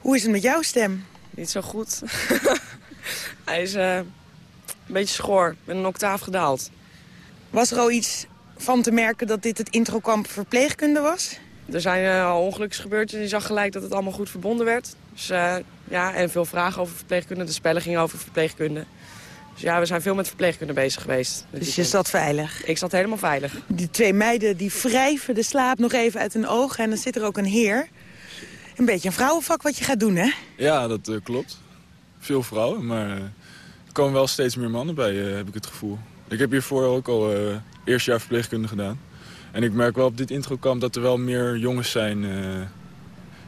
Hoe is het met jouw stem? Niet zo goed. *laughs* Hij is uh, een beetje schoor, met een octaaf gedaald. Was er al iets van te merken dat dit het introkamp verpleegkunde was? Er zijn uh, al ongelukjes gebeurd en je zag gelijk dat het allemaal goed verbonden werd. Dus, uh, ja, en veel vragen over verpleegkunde. De spellen gingen over verpleegkunde. Dus ja, we zijn veel met verpleegkunde bezig geweest. Dus je zat veilig? Ik zat helemaal veilig. Die twee meiden die wrijven de slaap nog even uit hun ogen. En dan zit er ook een heer. Een beetje een vrouwenvak wat je gaat doen, hè? Ja, dat uh, klopt. Veel vrouwen, maar uh, er komen wel steeds meer mannen bij, uh, heb ik het gevoel. Ik heb hiervoor ook al eerste jaar verpleegkunde gedaan. En ik merk wel op dit introkamp dat er wel meer jongens zijn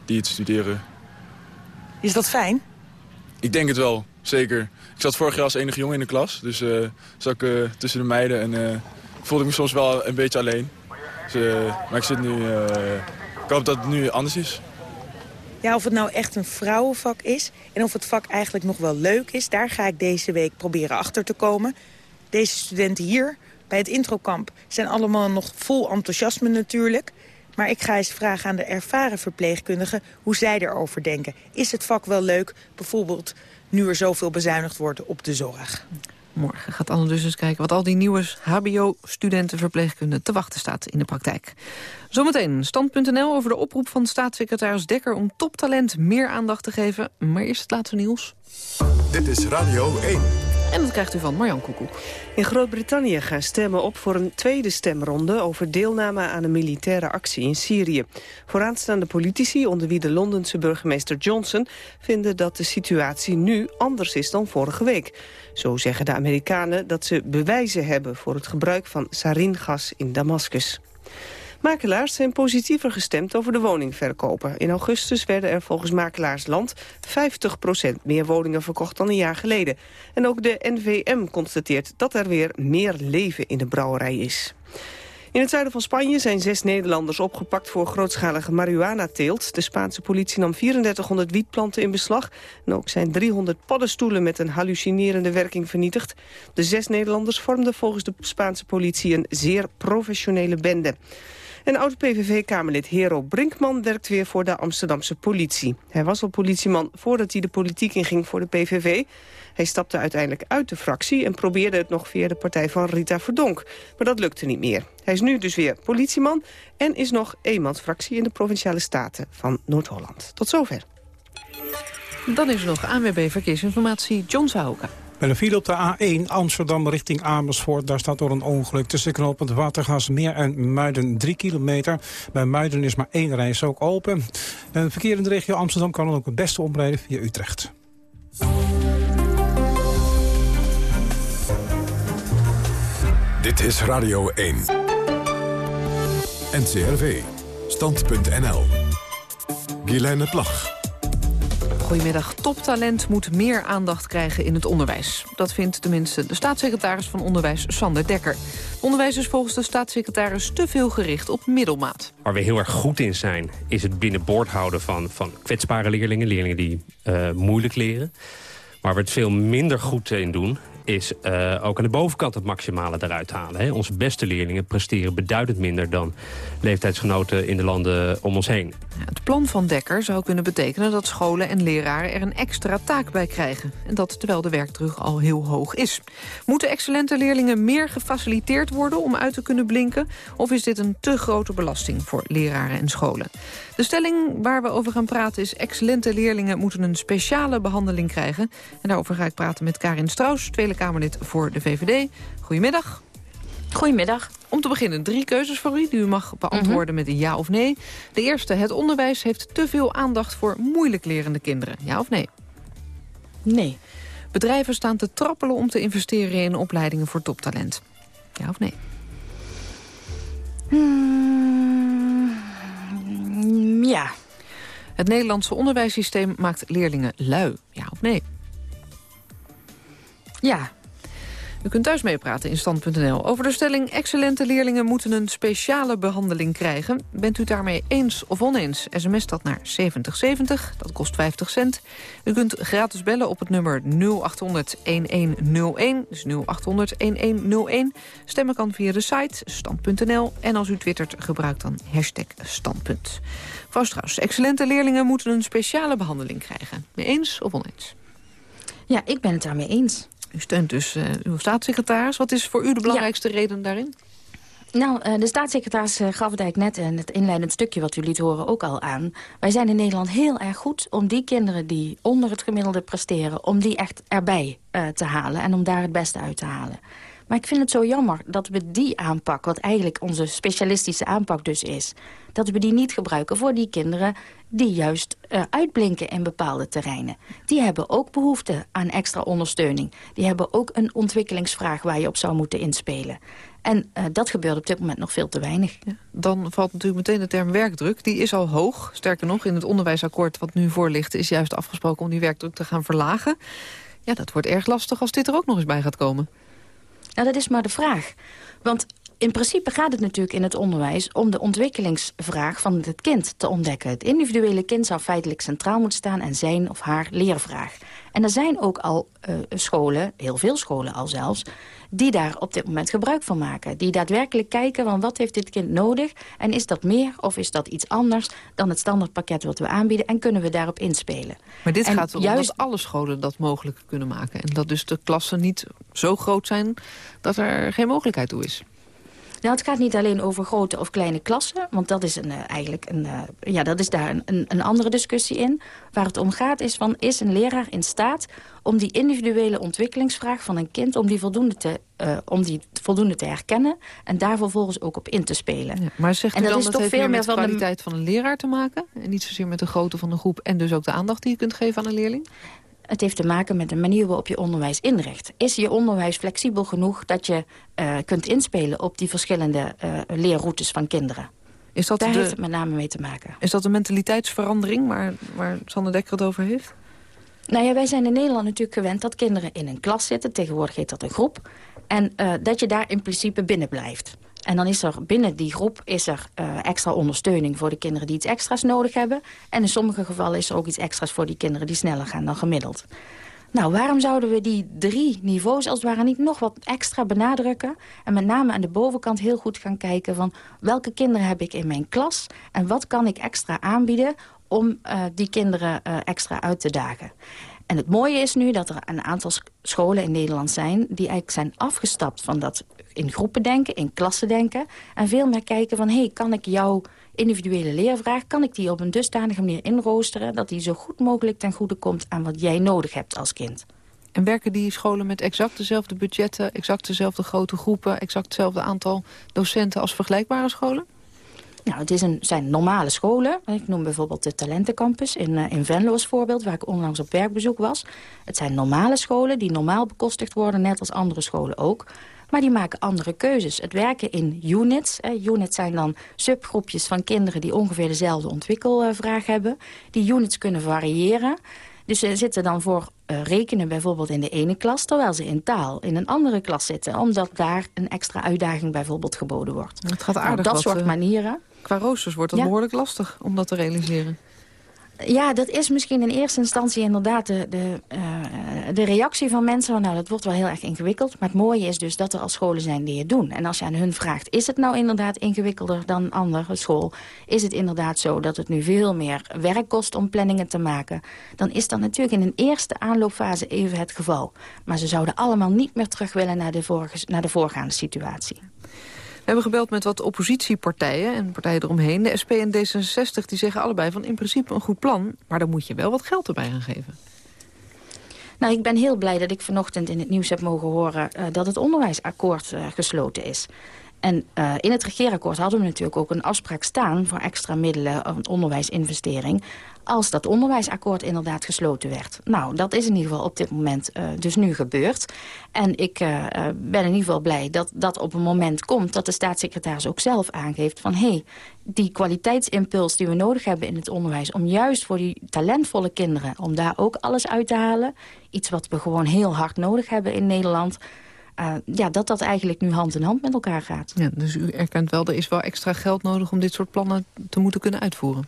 die het studeren. Is dat fijn? Ik denk het wel, zeker. Ik zat vorig jaar als enige jongen in de klas. Dus uh, zat ik uh, tussen de meiden en uh, voelde ik me soms wel een beetje alleen. Dus, maar ik zit nu... ik hoop dat het nu anders is. Ja, of het nou echt een vrouwenvak is en of het vak eigenlijk nog wel leuk is... daar ga ik deze week proberen achter te komen. Deze studenten hier bij het introkamp zijn allemaal nog vol enthousiasme natuurlijk. Maar ik ga eens vragen aan de ervaren verpleegkundigen hoe zij erover denken. Is het vak wel leuk, bijvoorbeeld nu er zoveel bezuinigd wordt op de zorg? Morgen gaat Anne dus eens kijken wat al die nieuwe hbo-studenten verpleegkunde te wachten staat in de praktijk. Zometeen stand.nl over de oproep van staatssecretaris Dekker om toptalent meer aandacht te geven. Maar eerst het laatste nieuws. Dit is Radio 1. En dat krijgt u van Marjan Koekoek. In Groot-Brittannië gaan stemmen op voor een tweede stemronde... over deelname aan een militaire actie in Syrië. Vooraanstaande politici, onder wie de Londense burgemeester Johnson... vinden dat de situatie nu anders is dan vorige week. Zo zeggen de Amerikanen dat ze bewijzen hebben... voor het gebruik van saringas in Damascus. Makelaars zijn positiever gestemd over de woningverkopen. In augustus werden er volgens Makelaarsland 50% meer woningen verkocht dan een jaar geleden. En ook de NVM constateert dat er weer meer leven in de brouwerij is. In het zuiden van Spanje zijn zes Nederlanders opgepakt voor grootschalige marihuana-teelt. De Spaanse politie nam 3400 wietplanten in beslag. En ook zijn 300 paddenstoelen met een hallucinerende werking vernietigd. De zes Nederlanders vormden volgens de Spaanse politie een zeer professionele bende. En oud-PVV-Kamerlid Hero Brinkman werkt weer voor de Amsterdamse politie. Hij was al politieman voordat hij de politiek inging voor de PVV. Hij stapte uiteindelijk uit de fractie en probeerde het nog via de partij van Rita Verdonk. Maar dat lukte niet meer. Hij is nu dus weer politieman en is nog eenmansfractie in de Provinciale Staten van Noord-Holland. Tot zover. Dan is er nog ANWB Verkeersinformatie, John Zahoka. Met een file op de A1 Amsterdam richting Amersfoort. Daar staat door een ongeluk tussen knooppunt Watergasmeer en Muiden 3 kilometer. Bij Muiden is maar één reis ook open. En verkeer in de regio Amsterdam kan dan ook het beste omrijden via Utrecht. Dit is Radio 1. NCRV. Stand.nl. Guilaine Plag. Goedemiddag. Toptalent moet meer aandacht krijgen in het onderwijs. Dat vindt tenminste de staatssecretaris van Onderwijs, Sander Dekker. Onderwijs is volgens de staatssecretaris te veel gericht op middelmaat. Waar we heel erg goed in zijn, is het binnenboord houden van, van kwetsbare leerlingen. Leerlingen die uh, moeilijk leren. Waar we het veel minder goed in doen, is uh, ook aan de bovenkant het maximale eruit halen. Hè. Onze beste leerlingen presteren beduidend minder dan leeftijdsgenoten in de landen om ons heen. Het plan van Dekker zou kunnen betekenen dat scholen en leraren er een extra taak bij krijgen. En dat terwijl de werkdruk al heel hoog is. Moeten excellente leerlingen meer gefaciliteerd worden om uit te kunnen blinken? Of is dit een te grote belasting voor leraren en scholen? De stelling waar we over gaan praten is... excellente leerlingen moeten een speciale behandeling krijgen. En daarover ga ik praten met Karin Strauss, Tweede Kamerlid voor de VVD. Goedemiddag. Goedemiddag. Om te beginnen drie keuzes voor u die u mag beantwoorden met een ja of nee. De eerste, het onderwijs heeft te veel aandacht voor moeilijk lerende kinderen. Ja of nee? Nee. Bedrijven staan te trappelen om te investeren in opleidingen voor toptalent. Ja of nee? Hmm, ja. Het Nederlandse onderwijssysteem maakt leerlingen lui. Ja of nee? Ja. U kunt thuis meepraten in stand.nl over de stelling... excellente leerlingen moeten een speciale behandeling krijgen. Bent u daarmee eens of oneens? SMS dat naar 7070, dat kost 50 cent. U kunt gratis bellen op het nummer 0800-1101, dus 0800-1101. Stemmen kan via de site stand.nl. En als u twittert, gebruik dan hashtag standpunt. Strauss, excellente leerlingen moeten een speciale behandeling krijgen. Mee eens of oneens? Ja, ik ben het daarmee eens. U steunt dus uh, uw staatssecretaris. Wat is voor u de belangrijkste reden daarin? Nou, uh, de staatssecretaris uh, gaf het eigenlijk net in het inleidend stukje wat u liet horen ook al aan. Wij zijn in Nederland heel erg goed om die kinderen die onder het gemiddelde presteren... om die echt erbij te halen en om daar het beste uit te halen. Maar ik vind het zo jammer dat we die aanpak, wat eigenlijk onze specialistische aanpak dus is... dat we die niet gebruiken voor die kinderen die juist uh, uitblinken in bepaalde terreinen. Die hebben ook behoefte aan extra ondersteuning. Die hebben ook een ontwikkelingsvraag waar je op zou moeten inspelen. En uh, dat gebeurt op dit moment nog veel te weinig. Dan valt natuurlijk meteen de term werkdruk. Die is al hoog. Sterker nog, in het onderwijsakkoord wat nu voor ligt... is juist afgesproken om die werkdruk te gaan verlagen. Ja, dat wordt erg lastig als dit er ook nog eens bij gaat komen. Nou, dat is maar de vraag. Want in principe gaat het natuurlijk in het onderwijs om de ontwikkelingsvraag van het kind te ontdekken. Het individuele kind zou feitelijk centraal moeten staan en zijn of haar leervraag. En er zijn ook al uh, scholen, heel veel scholen al zelfs, die daar op dit moment gebruik van maken. Die daadwerkelijk kijken van wat heeft dit kind nodig en is dat meer of is dat iets anders dan het standaardpakket wat we aanbieden en kunnen we daarop inspelen. Maar dit gaat erom juist... dat alle scholen dat mogelijk kunnen maken en dat dus de klassen niet zo groot zijn dat er geen mogelijkheid toe is. Nou, het gaat niet alleen over grote of kleine klassen. Want dat is een, uh, eigenlijk een, uh, ja, dat is daar een, een, andere discussie in. Waar het om gaat is van, is een leraar in staat om die individuele ontwikkelingsvraag van een kind... om die voldoende te, uh, om die voldoende te herkennen en daar vervolgens ook op in te spelen. Ja, maar zegt u en dat dan is dat toch veel meer met de kwaliteit van een leraar te maken? En niet zozeer met de grootte van de groep en dus ook de aandacht die je kunt geven aan een leerling? Het heeft te maken met de manier waarop je onderwijs inricht. Is je onderwijs flexibel genoeg dat je uh, kunt inspelen op die verschillende uh, leerroutes van kinderen? Is dat Daar de, heeft het met name mee te maken. Is dat een mentaliteitsverandering waar, waar Sander Dekker het over heeft? Nou ja, wij zijn in Nederland natuurlijk gewend dat kinderen in een klas zitten. Tegenwoordig heet dat een groep. En uh, dat je daar in principe binnen blijft. En dan is er binnen die groep is er, uh, extra ondersteuning voor de kinderen die iets extra's nodig hebben. En in sommige gevallen is er ook iets extra's voor die kinderen die sneller gaan dan gemiddeld. Nou, waarom zouden we die drie niveaus als het ware niet nog wat extra benadrukken? En met name aan de bovenkant heel goed gaan kijken van welke kinderen heb ik in mijn klas? En wat kan ik extra aanbieden om uh, die kinderen uh, extra uit te dagen? En het mooie is nu dat er een aantal scholen in Nederland zijn... die eigenlijk zijn afgestapt van dat in groepen denken, in klassen denken... en veel meer kijken van, hey, kan ik jouw individuele leervraag... kan ik die op een dusdanige manier inroosteren... dat die zo goed mogelijk ten goede komt aan wat jij nodig hebt als kind. En werken die scholen met exact dezelfde budgetten... exact dezelfde grote groepen... exact hetzelfde aantal docenten als vergelijkbare scholen? Nou, het zijn normale scholen. Ik noem bijvoorbeeld de Talentencampus in, uh, in Venlo als voorbeeld... waar ik onlangs op werkbezoek was. Het zijn normale scholen die normaal bekostigd worden... net als andere scholen ook. Maar die maken andere keuzes. Het werken in units. Eh, units zijn dan subgroepjes van kinderen... die ongeveer dezelfde ontwikkelvraag hebben. Die units kunnen variëren. Dus ze zitten dan voor uh, rekenen bijvoorbeeld in de ene klas... terwijl ze in taal in een andere klas zitten. Omdat daar een extra uitdaging bijvoorbeeld geboden wordt. Het gaat aardig nou, dat soort manieren qua roosters wordt het behoorlijk lastig om dat te realiseren. Ja, dat is misschien in eerste instantie inderdaad de, de, uh, de reactie van mensen. Van, nou, dat wordt wel heel erg ingewikkeld. Maar het mooie is dus dat er al scholen zijn die het doen. En als je aan hun vraagt, is het nou inderdaad ingewikkelder dan andere school? Is het inderdaad zo dat het nu veel meer werk kost om planningen te maken? Dan is dat natuurlijk in een eerste aanloopfase even het geval. Maar ze zouden allemaal niet meer terug willen naar de, vorige, naar de voorgaande situatie. Hebben gebeld met wat oppositiepartijen en partijen eromheen. De SP en D66 die zeggen allebei van in principe een goed plan... maar dan moet je wel wat geld erbij gaan geven. Nou, ik ben heel blij dat ik vanochtend in het nieuws heb mogen horen... Uh, dat het onderwijsakkoord uh, gesloten is. En uh, in het regeerakkoord hadden we natuurlijk ook een afspraak staan... voor extra middelen, onderwijsinvestering als dat onderwijsakkoord inderdaad gesloten werd. Nou, dat is in ieder geval op dit moment uh, dus nu gebeurd. En ik uh, ben in ieder geval blij dat dat op een moment komt... dat de staatssecretaris ook zelf aangeeft van... hé, hey, die kwaliteitsimpuls die we nodig hebben in het onderwijs... om juist voor die talentvolle kinderen, om daar ook alles uit te halen... iets wat we gewoon heel hard nodig hebben in Nederland... Uh, ja, dat dat eigenlijk nu hand in hand met elkaar gaat. Ja, dus u erkent wel, er is wel extra geld nodig om dit soort plannen te moeten kunnen uitvoeren.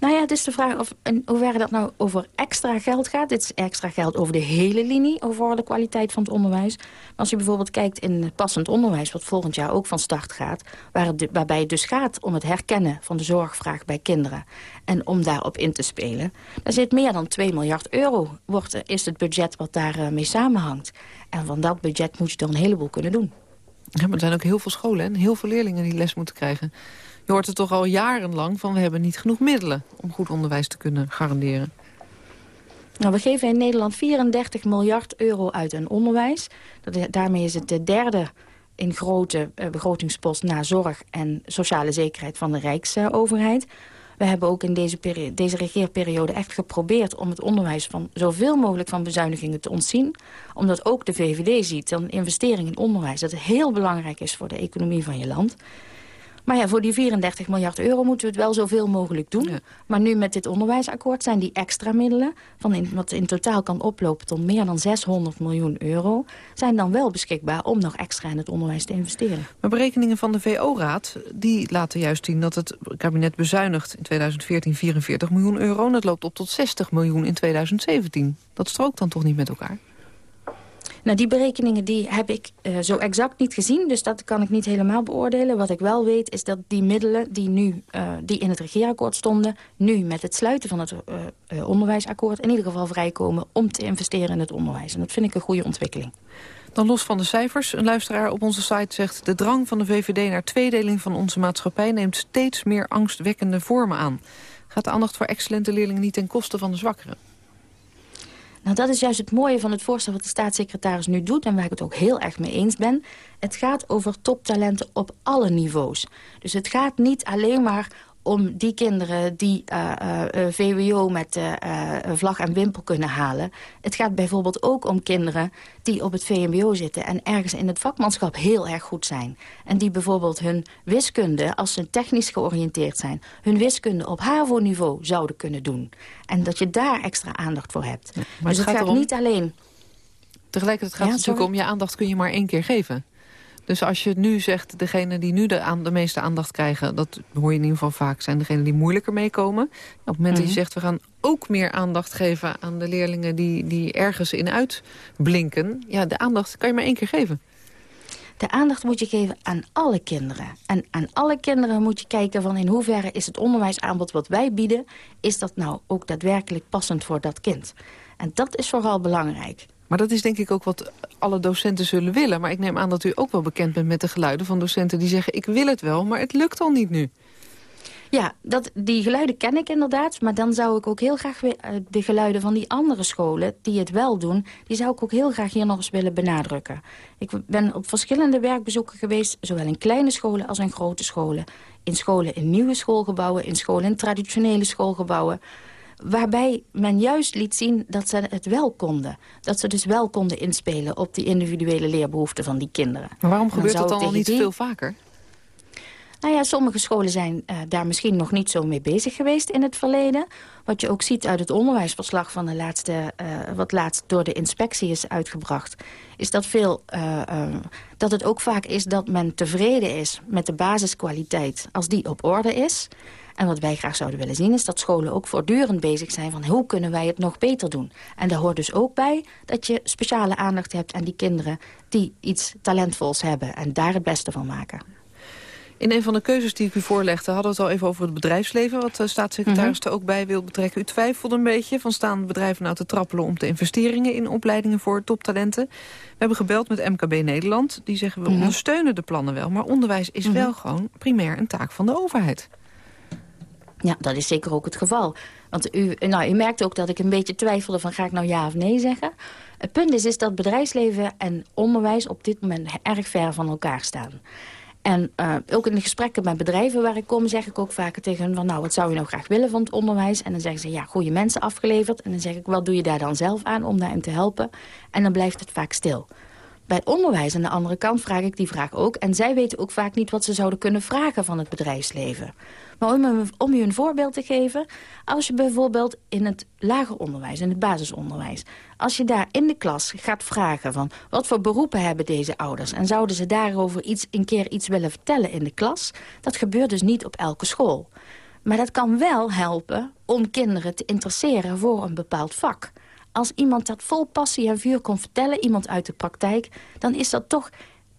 Nou ja, het is de vraag of in hoeverre dat nou over extra geld gaat. Dit is extra geld over de hele linie, over de kwaliteit van het onderwijs. Maar als je bijvoorbeeld kijkt in passend onderwijs... wat volgend jaar ook van start gaat... Waarbij het dus gaat om het herkennen van de zorgvraag bij kinderen... en om daarop in te spelen... daar zit meer dan 2 miljard euro, wordt, is het budget wat daarmee mee samenhangt. En van dat budget moet je er een heleboel kunnen doen. Ja, maar er zijn ook heel veel scholen en heel veel leerlingen die les moeten krijgen. Je hoort er toch al jarenlang van we hebben niet genoeg middelen... om goed onderwijs te kunnen garanderen. Nou, we geven in Nederland 34 miljard euro uit aan onderwijs. Dat, daarmee is het de derde in grote uh, begrotingspost na zorg en sociale zekerheid van de Rijksoverheid. We hebben ook in deze, deze regeerperiode echt geprobeerd om het onderwijs van zoveel mogelijk van bezuinigingen te ontzien. Omdat ook de VVD ziet dat een investering in onderwijs dat heel belangrijk is voor de economie van je land. Maar ja, voor die 34 miljard euro moeten we het wel zoveel mogelijk doen. Maar nu met dit onderwijsakkoord zijn die extra middelen... Van in, wat in totaal kan oplopen tot meer dan 600 miljoen euro... zijn dan wel beschikbaar om nog extra in het onderwijs te investeren. Maar berekeningen van de VO-raad die laten juist zien... dat het kabinet bezuinigt in 2014 44 miljoen euro... en het loopt op tot 60 miljoen in 2017. Dat strookt dan toch niet met elkaar? Nou, die berekeningen die heb ik uh, zo exact niet gezien, dus dat kan ik niet helemaal beoordelen. Wat ik wel weet is dat die middelen die, nu, uh, die in het regeerakkoord stonden... nu met het sluiten van het uh, onderwijsakkoord in ieder geval vrijkomen... om te investeren in het onderwijs. En dat vind ik een goede ontwikkeling. Dan los van de cijfers. Een luisteraar op onze site zegt... de drang van de VVD naar tweedeling van onze maatschappij... neemt steeds meer angstwekkende vormen aan. Gaat de aandacht voor excellente leerlingen niet ten koste van de zwakkeren? Nou, dat is juist het mooie van het voorstel wat de staatssecretaris nu doet... en waar ik het ook heel erg mee eens ben. Het gaat over toptalenten op alle niveaus. Dus het gaat niet alleen maar om die kinderen die uh, uh, VWO met uh, vlag en wimpel kunnen halen. Het gaat bijvoorbeeld ook om kinderen die op het VMBO zitten... en ergens in het vakmanschap heel erg goed zijn. En die bijvoorbeeld hun wiskunde, als ze technisch georiënteerd zijn... hun wiskunde op HAVO-niveau zouden kunnen doen. En dat je daar extra aandacht voor hebt. maar dus het, gaat, gaat niet alleen... Tegelijkertijd gaat het natuurlijk om je aandacht kun je maar één keer geven. Dus als je nu zegt, degene die nu de, aan, de meeste aandacht krijgen... dat hoor je in ieder geval vaak, zijn degenen die moeilijker meekomen. Op het moment dat je mhm. zegt, we gaan ook meer aandacht geven... aan de leerlingen die, die ergens in uitblinken... ja, de aandacht kan je maar één keer geven. De aandacht moet je geven aan alle kinderen. En aan alle kinderen moet je kijken van in hoeverre is het onderwijsaanbod wat wij bieden... is dat nou ook daadwerkelijk passend voor dat kind. En dat is vooral belangrijk. Maar dat is denk ik ook wat alle docenten zullen willen. Maar ik neem aan dat u ook wel bekend bent met de geluiden van docenten die zeggen... ik wil het wel, maar het lukt al niet nu. Ja, dat, die geluiden ken ik inderdaad. Maar dan zou ik ook heel graag uh, de geluiden van die andere scholen... die het wel doen, die zou ik ook heel graag hier nog eens willen benadrukken. Ik ben op verschillende werkbezoeken geweest... zowel in kleine scholen als in grote scholen. In scholen in nieuwe schoolgebouwen, in scholen in traditionele schoolgebouwen waarbij men juist liet zien dat ze het wel konden. Dat ze dus wel konden inspelen op die individuele leerbehoeften van die kinderen. Maar waarom gebeurt dat dan al niet veel vaker? Nou ja, sommige scholen zijn uh, daar misschien nog niet zo mee bezig geweest in het verleden. Wat je ook ziet uit het onderwijsverslag van de laatste, uh, wat laatst door de inspectie is uitgebracht, is dat, veel, uh, dat het ook vaak is dat men tevreden is met de basiskwaliteit als die op orde is. En wat wij graag zouden willen zien is dat scholen ook voortdurend bezig zijn van hoe kunnen wij het nog beter doen. En daar hoort dus ook bij dat je speciale aandacht hebt aan die kinderen die iets talentvols hebben en daar het beste van maken. In een van de keuzes die ik u voorlegde hadden we het al even over het bedrijfsleven... wat de staatssecretaris mhm. er ook bij wil betrekken. U twijfelde een beetje van staan bedrijven nou te trappelen... om de investeringen in opleidingen voor toptalenten. We hebben gebeld met MKB Nederland. Die zeggen we mhm. ondersteunen de plannen wel... maar onderwijs is mhm. wel gewoon primair een taak van de overheid. Ja, dat is zeker ook het geval. Want u, nou, u merkt ook dat ik een beetje twijfelde van ga ik nou ja of nee zeggen. Het punt is, is dat bedrijfsleven en onderwijs op dit moment erg ver van elkaar staan. En uh, ook in de gesprekken met bedrijven waar ik kom... zeg ik ook vaker tegen hen van... nou, wat zou je nou graag willen van het onderwijs? En dan zeggen ze, ja, goede mensen afgeleverd. En dan zeg ik, wat doe je daar dan zelf aan om daarin te helpen? En dan blijft het vaak stil. Bij het onderwijs aan de andere kant vraag ik die vraag ook. En zij weten ook vaak niet wat ze zouden kunnen vragen van het bedrijfsleven. Maar om, u een voorbeeld te geven... als je bijvoorbeeld in het lager onderwijs, in het basisonderwijs... als je daar in de klas gaat vragen van... wat voor beroepen hebben deze ouders... en zouden ze daarover iets, een keer iets willen vertellen in de klas... dat gebeurt dus niet op elke school. Maar dat kan wel helpen om kinderen te interesseren voor een bepaald vak als iemand dat vol passie en vuur kon vertellen, iemand uit de praktijk... dan is dat toch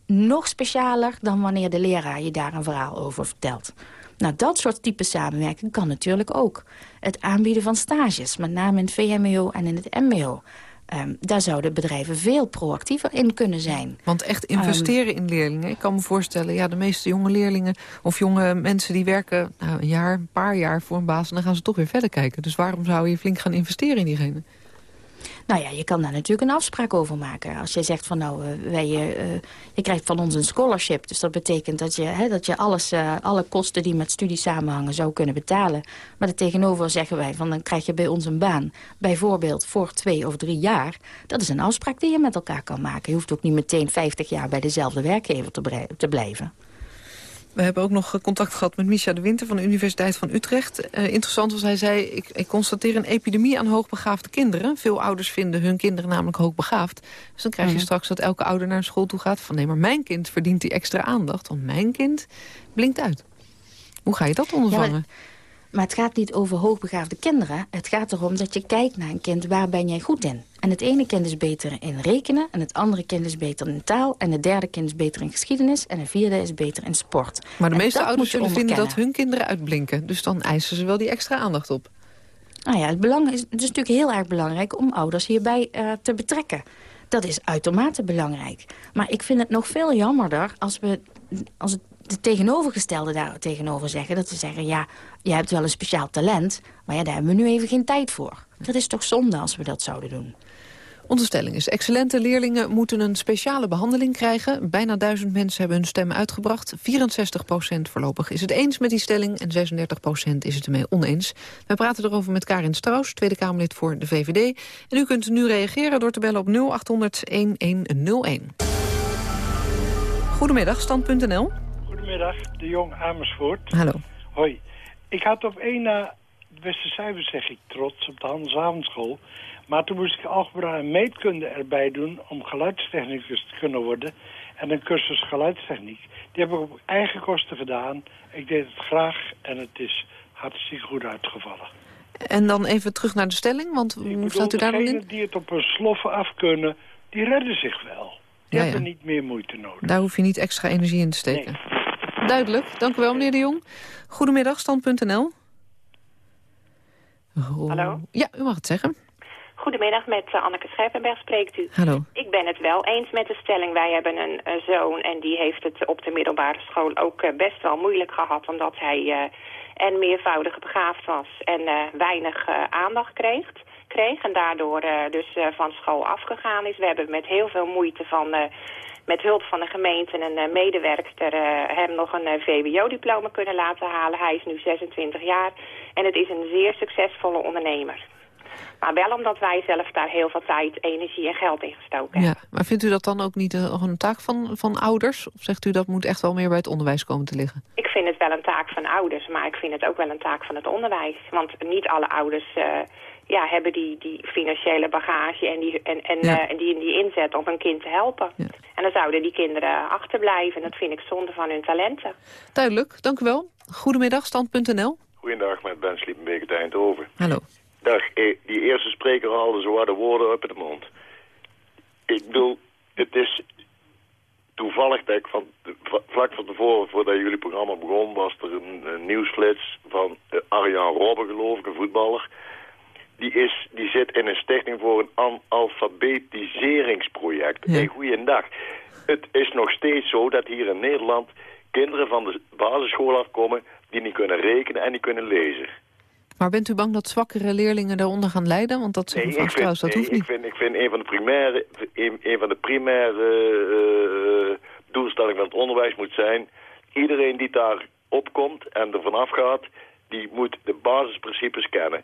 nog specialer dan wanneer de leraar je daar een verhaal over vertelt. Nou, dat soort type samenwerking kan natuurlijk ook. Het aanbieden van stages, met name in het VMBO en in het MBO. Um, daar zouden bedrijven veel proactiever in kunnen zijn. Want echt investeren in leerlingen. Ik kan me voorstellen, ja, de meeste jonge leerlingen... of jonge mensen die werken nou, een jaar, een paar jaar voor een baas... en dan gaan ze toch weer verder kijken. Dus waarom zou je flink gaan investeren in diegene? Nou ja, je kan daar natuurlijk een afspraak over maken. Als je zegt van nou, uh, wij, uh, je krijgt van ons een scholarship. Dus dat betekent dat je, hè, dat je alles, alle kosten die met studie samenhangen zou kunnen betalen. Maar er tegenover zeggen wij van dan krijg je bij ons een baan. Bijvoorbeeld voor twee of drie jaar. Dat is een afspraak die je met elkaar kan maken. Je hoeft ook niet meteen 50 jaar bij dezelfde werkgever te, te blijven. We hebben ook nog contact gehad met Misha de Winter van de Universiteit van Utrecht. Uh, interessant was, hij zei, ik, ik, constateer een epidemie aan hoogbegaafde kinderen. Veel ouders vinden hun kinderen namelijk hoogbegaafd. Dus dan krijg je mhm. straks dat elke ouder naar school toe gaat van... nee, maar mijn kind verdient die extra aandacht, want mijn kind blinkt uit. Hoe ga je dat ondervangen? Maar het gaat niet over hoogbegaafde kinderen. Het gaat erom dat je kijkt naar een kind, waar ben jij goed in? En het ene kind is beter in rekenen, en het andere kind is beter in taal... en het derde kind is beter in geschiedenis, en het vierde is beter in sport. Maar de meeste ouders zullen vinden dat hun kinderen uitblinken. Dus dan eisen ze wel die extra aandacht op. Nou ja, het, belang is, het is natuurlijk heel erg belangrijk om ouders hierbij uh, te betrekken. Dat is uitermate belangrijk. Maar ik vind het nog veel jammerder als we als het de tegenovergestelde daar tegenover zeggen. Dat ze zeggen, ja, je hebt wel een speciaal talent... maar ja, daar hebben we nu even geen tijd voor. Dat is toch zonde als we dat zouden doen. Onze stelling is, excellente leerlingen moeten een speciale behandeling krijgen. Bijna duizend mensen hebben hun stem uitgebracht. 64% voorlopig is het eens met die stelling en 36% is het ermee oneens. Wij praten erover met Karin Straus, Tweede Kamerlid voor de VVD. En u kunt nu reageren door te bellen op 0800-1101. Goedemiddag, stand.nl. Goedemiddag, de Jong Amersfoort. Hallo. Hoi. Ik had op één na de beste cijfers, zeg ik trots, op de Handelsavondschool. Maar toen moest ik algebra en meetkunde erbij doen om geluidstechnicus te kunnen worden. En een cursus geluidstechniek. Die heb ik op eigen kosten gedaan. Ik deed het graag en het is hartstikke goed uitgevallen. En dan even terug naar de stelling, want hoe staat u daar dan in? die het op een sloffen af kunnen, die redden zich wel. Die ja, hebben niet meer moeite nodig. Daar hoef je niet extra energie in te steken. Duidelijk. Dank u wel, meneer de Jong. Goedemiddag, stand.nl. Hallo? Ja, u mag het zeggen. Goedemiddag, met uh, Anneke Scherpenberg spreekt u. Hallo. Ik ben het wel eens met de stelling. Wij hebben een zoon en die heeft het op de middelbare school ook uh, best wel moeilijk gehad... omdat hij en meervoudig begaafd was en weinig aandacht kreeg, kreeg. En daardoor dus van school afgegaan is. We hebben met heel veel moeite van met hulp van de gemeente en een medewerkster hem nog een VWO-diploma kunnen laten halen. Hij is nu 26 jaar en het is een zeer succesvolle ondernemer. Maar wel omdat wij zelf daar heel veel tijd, energie en geld in gestoken hebben. Ja, maar vindt u dat dan ook niet een, een taak van, van ouders? Of zegt u dat moet echt wel meer bij het onderwijs komen te liggen? Ik vind het wel een taak van ouders, maar ik vind het ook wel een taak van het onderwijs. Want niet alle ouders uh, ja, hebben die, die financiële bagage en die, en, en, ja. uh, die, die inzet om een kind te helpen. Ja. En dan zouden die kinderen achterblijven. Dat vind ik zonde van hun talenten. Duidelijk, dank u wel. Goedemiddag, stand.nl. Goedendag, met Ben Sliepenbeek uit Eindhoven. Hallo. Dag, eh, die eerste spreker haalde zo de woorden op in de mond. Ik bedoel, het is toevallig dat ik van, vlak van tevoren, voordat jullie programma begon, was er een, een nieuwsflits van uh, Arjan Robben, geloof ik, een voetballer. Die, is, die zit in een stichting voor een analfabetiseringsproject. Ja. Hey, goeiedag. Het is nog steeds zo dat hier in Nederland kinderen van de basisschool afkomen die niet kunnen rekenen en niet kunnen lezen. Maar bent u bang dat zwakkere leerlingen daaronder gaan lijden? Want dat Nee, ik nee, trouwens, dat vind, hoeft niet. ik vind, ik vind een van de primaire, een, een van de primaire eh, doelstellingen van het onderwijs moet zijn... iedereen die daar opkomt en er vanaf gaat, die moet de basisprincipes kennen.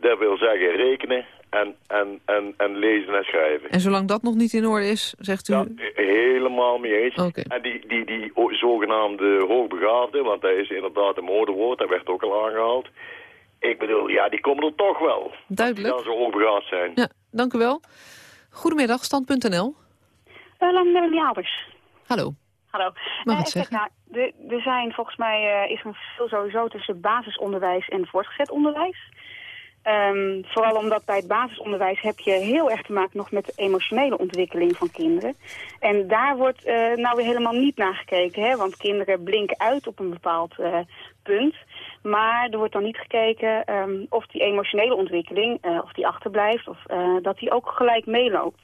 Dat wil zeggen rekenen en, en, en, en lezen en schrijven. En zolang dat nog niet in orde is, zegt u... Helemaal mee eens. En die, die, die zogenaamde hoogbegaafden, want dat is inderdaad een modewoord, dat werd ook al aangehaald. Ik bedoel, ja, die komen er toch wel. Duidelijk. Dan zo hoogbegaafd zijn. Ja, dank u wel. Goedemiddag, stand.nl. Uh, Melanie Albers. Hallo. Hallo. Mag Eh, het kijk, zeggen? nou, de- er zijn volgens mij eh, is een verschil sowieso tussen basisonderwijs en voortgezet onderwijs. Ehm, vooral omdat bij het basisonderwijs heb je heel erg te maken nog met de emotionele ontwikkeling van kinderen. En daar wordt eh, nou weer helemaal niet naar gekeken, hè? want kinderen blinken uit op een bepaald eh, punt. Maar er wordt dan niet gekeken ehm, of die emotionele ontwikkeling, eh, of die achterblijft, of dat die ook gelijk meeloopt.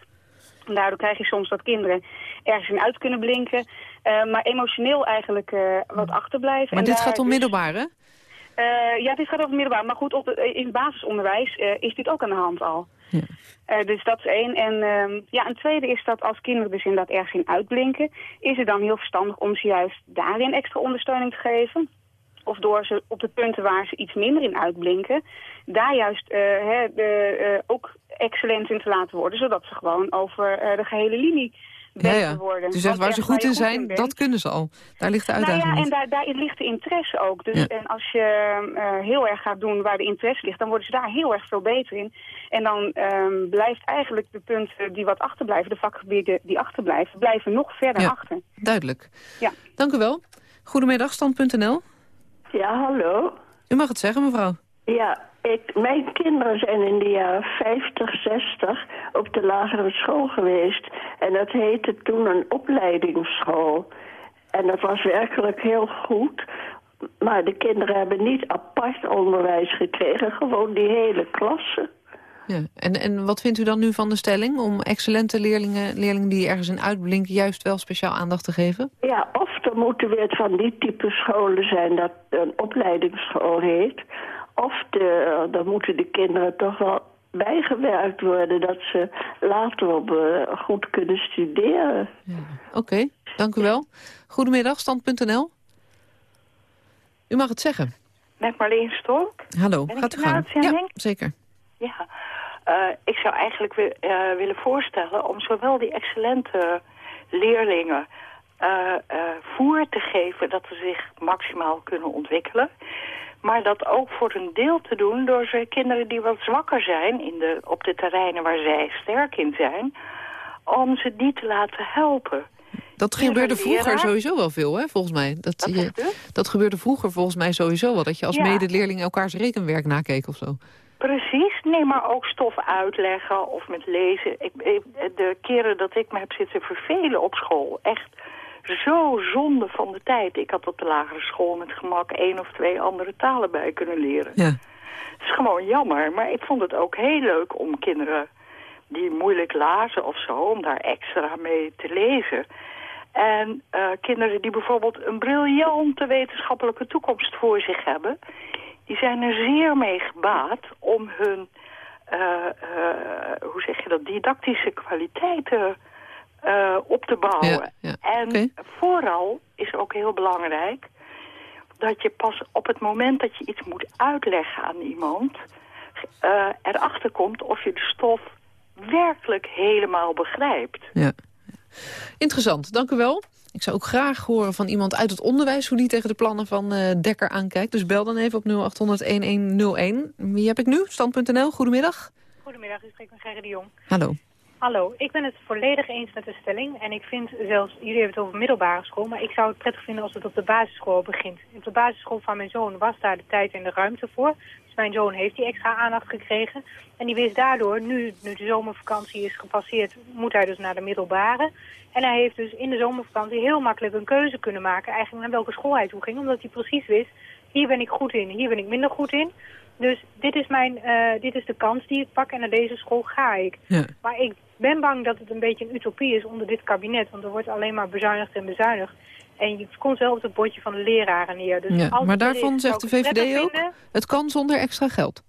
En daardoor krijg je soms dat kinderen ergens in uit kunnen blinken, maar emotioneel eigenlijk wat achterblijven. Maar En dit gaat om dus- eh, ja, dit gaat over middelbaar. Maar goed, op de- in het basisonderwijs eh, is dit ook aan de hand al. Eh, dus dat is één. En ehm, ja, een tweede is dat als kinderen dus inderdaad ergens in uitblinken... is het dan heel verstandig om ze juist daarin extra ondersteuning te geven. Of door ze op de punten waar ze iets minder in uitblinken... daar juist eh, hè, de, eh, ook excellent in te laten worden... zodat ze gewoon over eh, de gehele linie Ja, ja. worden. U zegt waar ze goed in zijn, dat kunnen ze al. Daar ligt de nou uitdaging ja, en daar, daar ligt de interesse ook. Dus Ja. en als je eh, heel erg gaat doen waar de interesse ligt, dan worden ze daar heel erg veel beter in. En dan ehm, blijft eigenlijk de punten die wat achterblijven, de vakgebieden die achterblijven, blijven nog verder Ja. achter. Duidelijk. Ja. Dank u wel. Goedemiddag, stand.nl. Ja, hallo. U mag het zeggen, mevrouw. Ja, ik, mijn kinderen zijn in de jaren 50, 60 op de lagere school geweest. En dat heette toen een opleidingsschool. En dat was werkelijk heel goed. Maar de kinderen hebben niet apart onderwijs gekregen, gewoon die hele klasse. Ja. En, en wat vindt u dan nu van de stelling om excellente leerlingen, leerlingen die ergens in uitblinken, juist wel speciaal aandacht te geven? Ja, of er moeten weer van die type scholen zijn dat een opleidingsschool heet. Of de, dan moeten de kinderen toch wel bijgewerkt worden dat ze later op eh, goed kunnen studeren. Oké, dank u wel. Goedemiddag, stand.nl. U mag het zeggen. Met Marleen Stork. Hallo, Ben gaat u gaan. Ja, zeker. Ja, Eh, ik zou eigenlijk wi- eh, willen voorstellen om zowel die excellente leerlingen eh, eh, voer te geven dat ze zich maximaal kunnen ontwikkelen. Maar dat ook voor een deel te doen door ze kinderen die wat zwakker zijn in de, op de terreinen waar zij sterk in zijn, om ze die te laten helpen. Dat gebeurde vroeger sowieso wel veel, hè, volgens mij. Dat, je, dat gebeurde vroeger volgens mij sowieso wel. Dat je als Ja. medeleerling elkaars rekenwerk nakeek of zo. Precies, nee, maar ook stof uitleggen of met lezen. Ik- de keren dat ik me heb zitten vervelen op school, echt zo zonde van de tijd. Ik had op de lagere school met gemak één of twee andere talen bij kunnen leren. Ja. Het is gewoon jammer, maar ik vond het ook heel leuk om kinderen die moeilijk lazen of zo, om daar extra mee te lezen. En eh, kinderen die bijvoorbeeld een briljante wetenschappelijke toekomst voor zich hebben... die zijn er zeer mee gebaat om hun, eh, eh, hoe zeg je dat, didactische kwaliteiten eh, op te bouwen. Ja, ja. En vooral is ook heel belangrijk dat je pas op het moment dat je iets moet uitleggen aan iemand... eh, erachter komt of je de stof werkelijk helemaal begrijpt. Ja. Interessant, dank u wel. Ik zou ook graag horen van iemand uit het onderwijs... hoe die tegen de plannen van eh, Dekker aankijkt. Dus bel dan even op 0800-1101. Wie heb ik nu? Stand.nl, goedemiddag. Goedemiddag, u spreekt met Gerrit de Jong. Hallo. Hallo, ik ben het volledig eens met de stelling. En ik vind zelfs, jullie hebben het over middelbare school... maar ik zou het prettig vinden als het op de basisschool begint. Op de basisschool van mijn zoon was daar de tijd en de ruimte voor. Dus mijn zoon heeft die extra aandacht gekregen. En die wist daardoor, nu, nu de zomervakantie is gepasseerd... moet hij dus naar de middelbare. En hij heeft dus in de zomervakantie heel makkelijk een keuze kunnen maken... eigenlijk naar welke school hij toe ging. Omdat hij precies wist, hier ben ik goed in, hier ben ik minder goed in... Dus dit is, mijn, eh, dit is de kans die ik pak en naar deze school ga ik. Ja. Maar ik ben bang dat het een beetje een utopie is onder dit kabinet. Want er wordt alleen maar bezuinigd en bezuinigd. En je komt wel op het bordje van de leraren neer. Dus Ja, maar daarvan zegt de VVD ook, vinden. het kan zonder extra geld.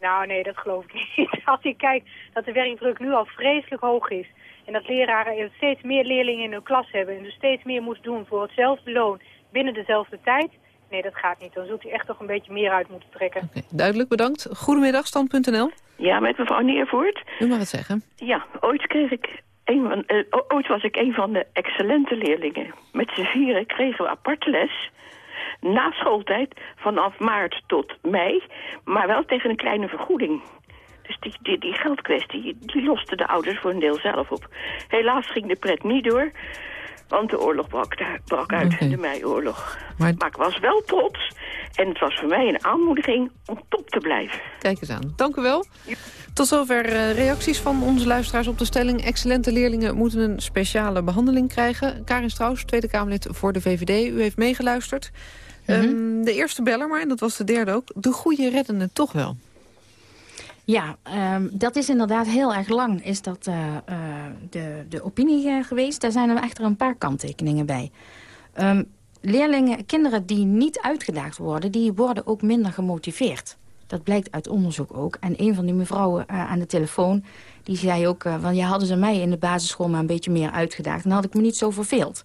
Nou nee, dat geloof ik niet. *laughs* Als ik kijk dat de werkdruk nu al vreselijk hoog is... en dat leraren steeds meer leerlingen in hun klas hebben... en dus steeds meer moeten doen voor hetzelfde loon binnen dezelfde tijd... nee, dat gaat niet. Dan zult u echt toch een beetje meer uit moeten trekken. Duidelijk, bedankt. Goedemiddag, stand.nl. Ja, met mevrouw Neervoort. U mag het zeggen. Ja, ooit kreeg ik een van, eh, ooit was ik een van de excellente leerlingen. Met z'n vieren kregen we apart les. Na schooltijd, vanaf maart tot mei. Maar wel tegen een kleine vergoeding. Dus die, die, die geldkwestie, die losten de ouders voor een deel zelf op. Helaas ging de pret niet door. Want de oorlog brak, uit, de mei-oorlog. Maar... ik was wel trots. En het was voor mij een aanmoediging om top te blijven. Kijk eens aan. Dank u wel. Tot zover eh, reacties van onze luisteraars op de stelling. Excellente leerlingen moeten een speciale behandeling krijgen. Karin Strauss, Tweede Kamerlid voor de VVD. U heeft meegeluisterd. Ehm, de eerste beller maar, en dat was de derde ook. De goede redden het toch wel. Ja, ehm, dat is inderdaad heel erg lang is dat, eh, eh, de, de opinie eh, geweest. Daar zijn er echter een paar kanttekeningen bij. Ehm, leerlingen, kinderen die niet uitgedaagd worden... die worden ook minder gemotiveerd. Dat blijkt uit onderzoek ook. En een van die mevrouwen aan de telefoon... die zei ook, van ja, hadden ze mij in de basisschool maar een beetje meer uitgedaagd... dan had ik me niet zo verveeld.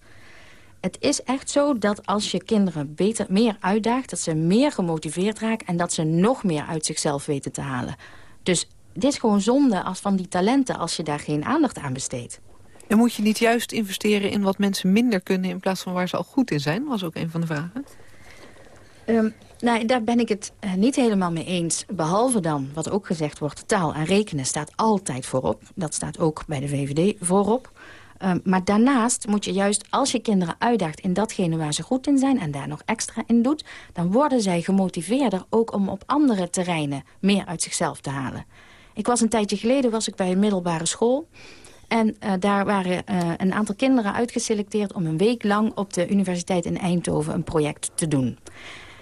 Het is echt zo dat als je kinderen beter, meer uitdaagt... dat ze meer gemotiveerd raken en dat ze nog meer uit zichzelf weten te halen. Dus dit is gewoon zonde als van die talenten als je daar geen aandacht aan besteedt. En moet je niet juist investeren in wat mensen minder kunnen... in plaats van waar ze al goed in zijn? Was ook een van de vragen. Ehm, nou, daar ben ik het eh, niet helemaal mee eens. Behalve dan, wat ook gezegd wordt, taal en rekenen staat altijd voorop. Dat staat ook bij de VVD voorop. Ehm, maar daarnaast moet je juist, als je kinderen uitdaagt in datgene waar ze goed in zijn... en daar nog extra in doet, dan worden zij gemotiveerder... ook om op andere terreinen meer uit zichzelf te halen. Ik was een tijdje geleden was ik bij een middelbare school... En eh, daar waren eh, een aantal kinderen uitgeselecteerd... om een week lang op de universiteit in Eindhoven een project te doen.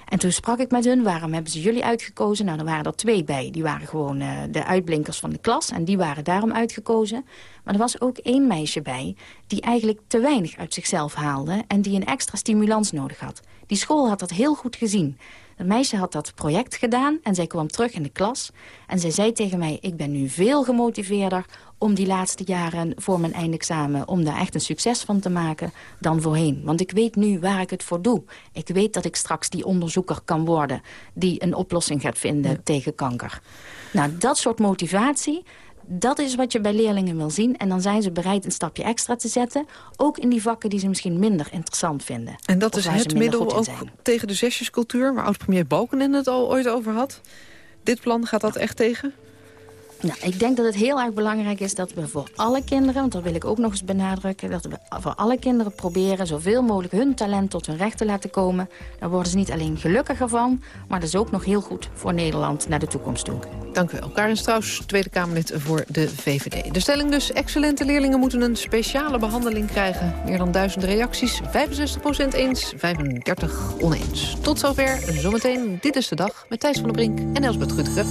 En toen sprak ik met hun, waarom hebben ze jullie uitgekozen? Nou, er waren er twee bij. Die waren gewoon eh, de uitblinkers van de klas en die waren daarom uitgekozen. Maar er was ook één meisje bij die eigenlijk te weinig uit zichzelf haalde... en die een extra stimulans nodig had. Die school had dat heel goed gezien. Dat meisje had dat project gedaan en zij kwam terug in de klas. En zij zei tegen mij, ik ben nu veel gemotiveerder om die laatste jaren voor mijn eindexamen... om daar echt een succes van te maken dan voorheen. Want ik weet nu waar ik het voor doe. Ik weet dat ik straks die onderzoeker kan worden... die een oplossing gaat vinden tegen kanker. Nou, dat soort motivatie... Dat is wat je bij leerlingen wil zien. En dan zijn ze bereid een stapje extra te zetten. Ook in die vakken die ze misschien minder interessant vinden. En dat is het middel ook tegen de zesjescultuur... waar oud-premier Balkenende het al ooit over had. Dit plan gaat dat echt tegen? Nou, ik denk dat het heel erg belangrijk is dat we voor alle kinderen... want dat wil ik ook nog eens benadrukken... dat we voor alle kinderen proberen zoveel mogelijk hun talent tot hun recht te laten komen. Daar worden ze niet alleen gelukkiger van... maar dat is ook nog heel goed voor Nederland naar de toekomst toe. Dank u wel. Karin Strauss, Tweede Kamerlid voor de VVD. De stelling dus, excellente leerlingen moeten een speciale behandeling krijgen. Meer dan duizend reacties, 65% eens, 35% oneens. Tot zover, zometeen Dit is de Dag met Thijs van der Brink en Elsbeth Grütke.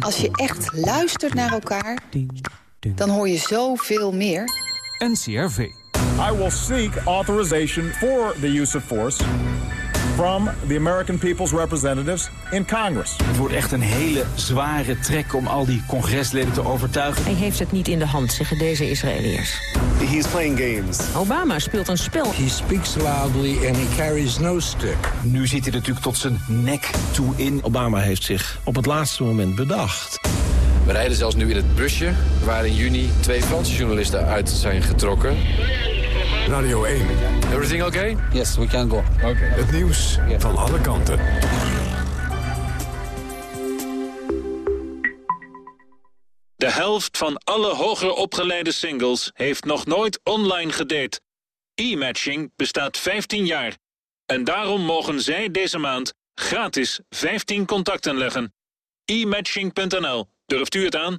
Als je echt luistert naar elkaar, dan hoor je zoveel meer. NCRV. I will seek authorization for the use of force from the American People's Representatives in Congress. Het wordt echt een hele zware trek om al die congresleden te overtuigen. Hij heeft het niet in de hand, zeggen deze Israëliërs. He's playing games. Obama speelt een spel. He speaks loudly and he carries no stick. Nu zit hij natuurlijk tot zijn nek toe in. Obama heeft zich op het laatste moment bedacht. We rijden zelfs nu in het busje waar in juni twee Franse journalisten uit zijn getrokken. Radio 1. Everything okay? Yes, we can go. Okay. Het nieuws van alle kanten. De helft van alle hoger opgeleide singles heeft nog nooit online gedate. E-matching bestaat 15 jaar. En daarom mogen zij deze maand gratis 15 contacten leggen. e-matching.nl. Durft u het aan?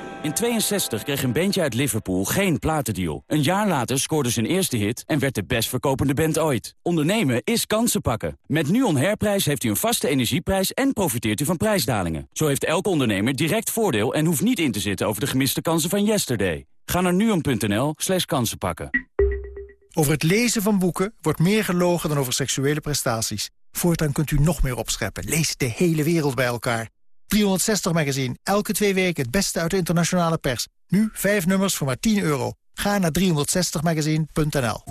In 62 kreeg een bandje uit Liverpool geen platendeal. Een jaar later scoorde zijn eerste hit en werd de best verkopende band ooit. Ondernemen is kansen pakken. Met NUON Herprijs heeft u een vaste energieprijs en profiteert u van prijsdalingen. Zo heeft elke ondernemer direct voordeel en hoeft niet in te zitten over de gemiste kansen van yesterday. Ga naar nuon.nl slash kansenpakken. Over het lezen van boeken wordt meer gelogen dan over seksuele prestaties. Voortaan kunt u nog meer opscheppen. Lees de hele wereld bij elkaar. 360 Magazine, elke twee weken het beste uit de internationale pers. Nu vijf nummers voor maar 10 euro. Ga naar 360magazine.nl